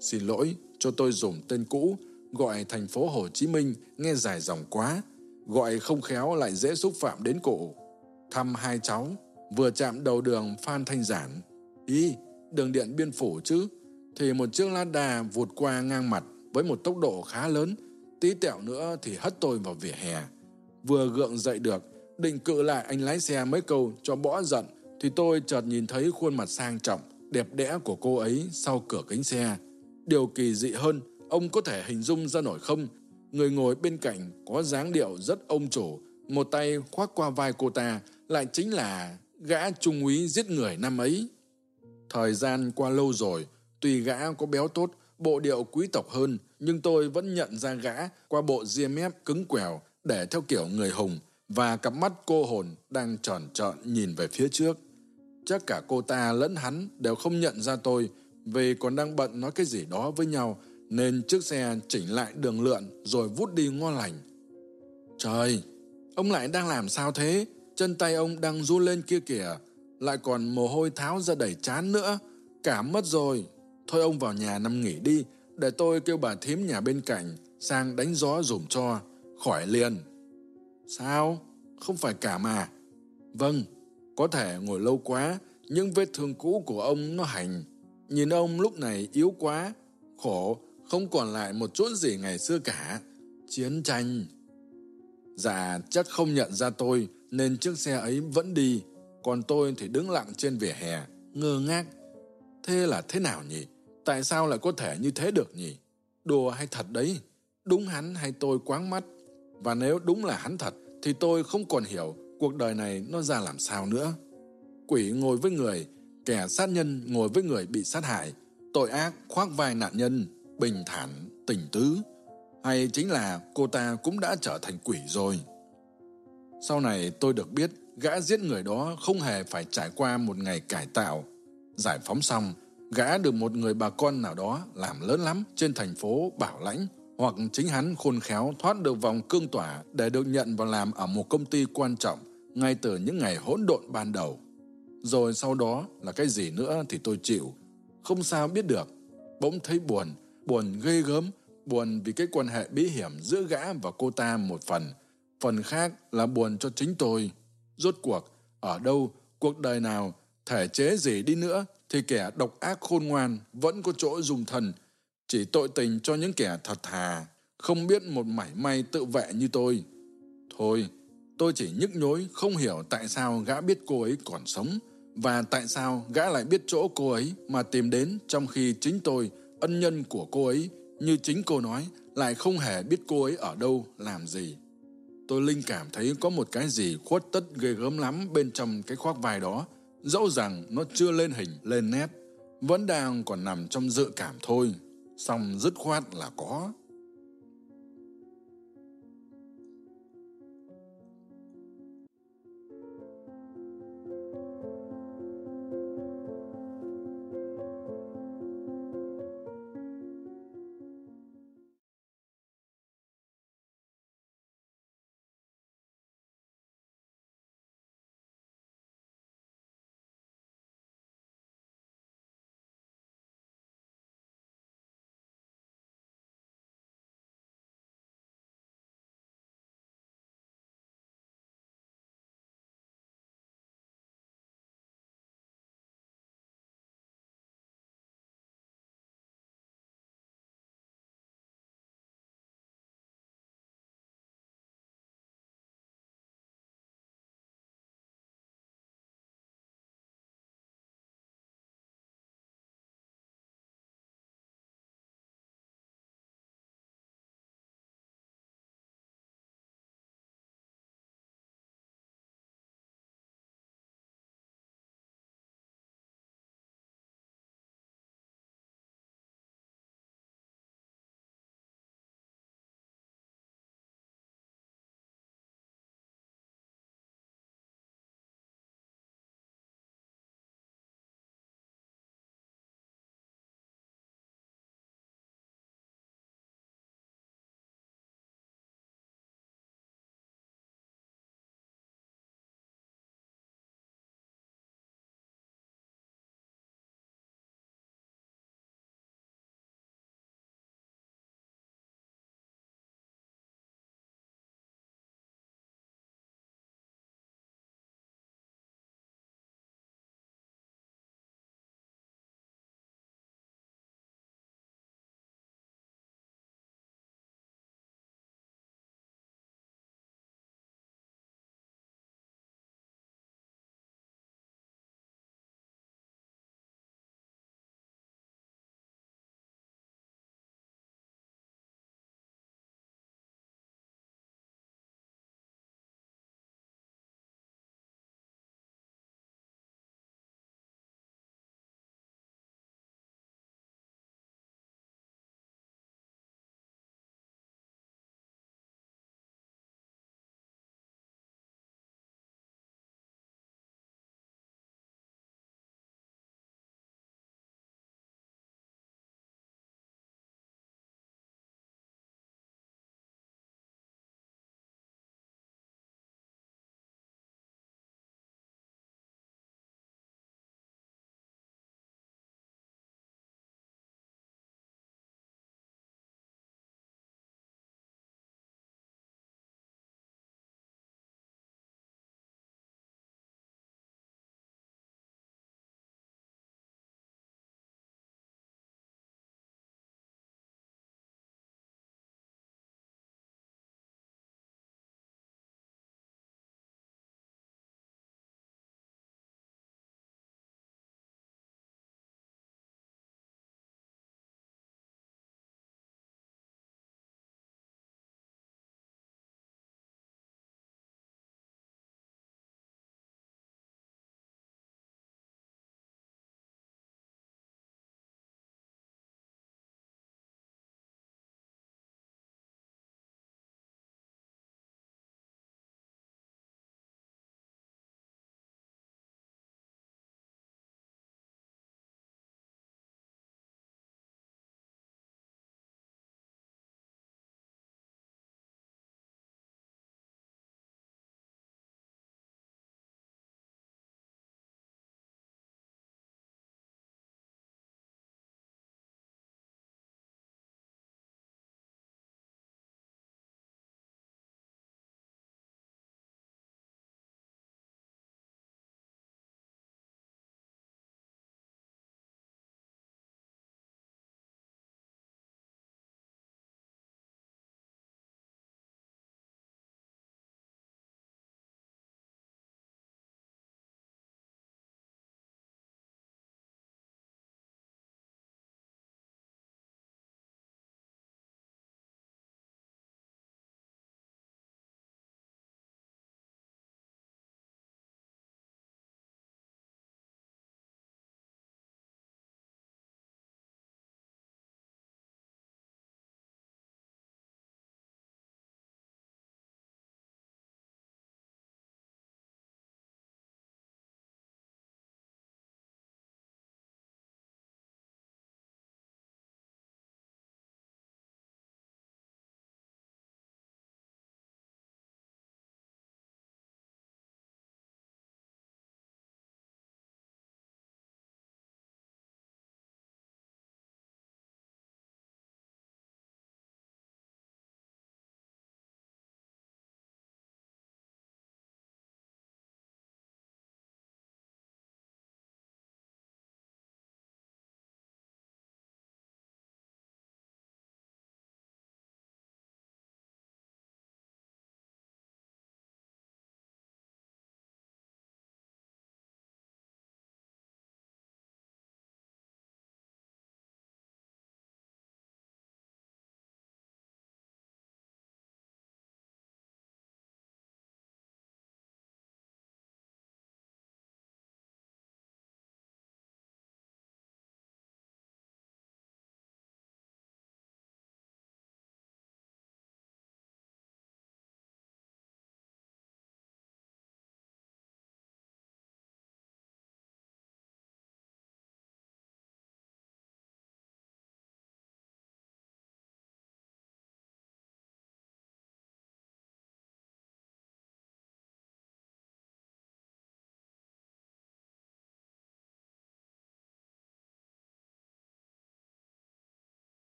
Xin lỗi cho tôi dùng tên cũ, gọi thành phố Hồ Chí Minh nghe dài dòng quá. Gọi không khéo lại dễ xúc phạm đến cụ. Thăm hai cháu, vừa chạm đầu đường Phan Thanh Giản. Ý, đường điện biên phủ chứ. Thì một chiếc lá đà vụt qua ngang mặt với một tốc độ khá lớn. Tí tẹo nữa thì hất tôi vào vỉa hè. Vừa gượng dậy được, định cự lại anh lái xe mấy câu cho bỏ giận thì tôi chợt nhìn thấy khuôn mặt sang trọng, đẹp đẽ của cô ấy sau cửa kính xe. Điều kỳ dị hơn, ông có thể hình dung ra nổi không? Người ngồi bên cạnh có dáng điệu rất ông chủ, một tay khoác qua vai cô ta, lại chính là gã trung úy giết người năm ấy. Thời gian qua lâu rồi, tuy gã có béo tốt, bộ điệu quý tộc hơn, nhưng tôi vẫn nhận ra gã qua bộ ria mép cứng quèo để theo kiểu người hùng và cặp mắt cô hồn đang tròn trọn nhìn về phía trước. Chắc cả cô ta lẫn hắn đều không nhận ra tôi vì còn đang bận nói cái gì đó với nhau nên chiếc xe chỉnh lại đường lượn rồi vút đi ngon lành. Trời, ông lại đang làm sao thế? Chân tay ông đang run lên kia kìa, lại còn mồ hôi tháo ra đầy chán nữa. Cảm mất rồi. Thôi ông vào nhà nằm nghỉ đi, để tôi kêu bà thím nhà bên cạnh sang đánh gió dùm cho, khỏi liền. Sao? Không phải cảm à? Vâng, có thể ngồi lâu quá, những vết thương cũ của ông nó hành. Nhìn ông lúc này yếu quá, khổ, không còn lại một chút gì ngày xưa cả. Chiến tranh. Dạ, chắc không nhận ra tôi, nên chiếc xe ấy vẫn đi. Còn tôi thì đứng lặng trên vỉa hè, ngơ ngác. Thế là thế nào nhỉ? Tại sao lại có thể như thế được nhỉ? Đùa hay thật đấy? Đúng hắn hay tôi quáng mắt? Và nếu đúng là hắn thật, thì tôi không còn hiểu cuộc đời này nó ra làm sao nữa. Quỷ ngồi với người, kẻ sát nhân ngồi với người bị sát hại, tội ác khoác vai nạn nhân, bình thản, tỉnh tứ. Hay chính là cô ta cũng đã trở thành quỷ rồi. Sau này tôi được biết gã giết người đó không hề phải trải qua một ngày cải tạo. Giải phóng xong, gã được một người bà con nào đó làm lớn lắm trên thành phố Bảo Lãnh hoặc chính hắn khôn khéo thoát được vòng cương tỏa để được nhận vào làm ở một công ty quan trọng ngay từ những ngày hỗn độn ban đầu. Rồi sau đó là cái gì nữa thì tôi chịu. Không sao biết được. Bỗng thấy buồn, buồn ghê gớm, buồn vì cái quan hệ bí hiểm giữa gã và cô ta một phần. Phần khác là buồn cho chính tôi. Rốt cuộc, ở đâu, cuộc đời nào, thể chế gì đi nữa thì kẻ độc ác khôn ngoan vẫn có chỗ dùng thần, chỉ tội tình cho những kẻ thật thà, không biết một mảy may tự vệ như tôi. Thôi, tôi chỉ nhức nhối không hiểu tại sao gã biết cô ấy còn sống, và tại sao gã lại biết chỗ cô ấy mà tìm đến trong khi chính tôi, ân nhân của cô ấy, như chính cô nói, lại không hề biết cô ấy ở đâu, làm gì. Tôi linh cảm thấy có một cái gì khuất tất ghê gớm lắm bên trong cái khoác vai đó, dẫu rằng nó chưa lên hình, lên nét, vẫn đang còn nằm trong dự cảm thôi, song dứt khoát là có.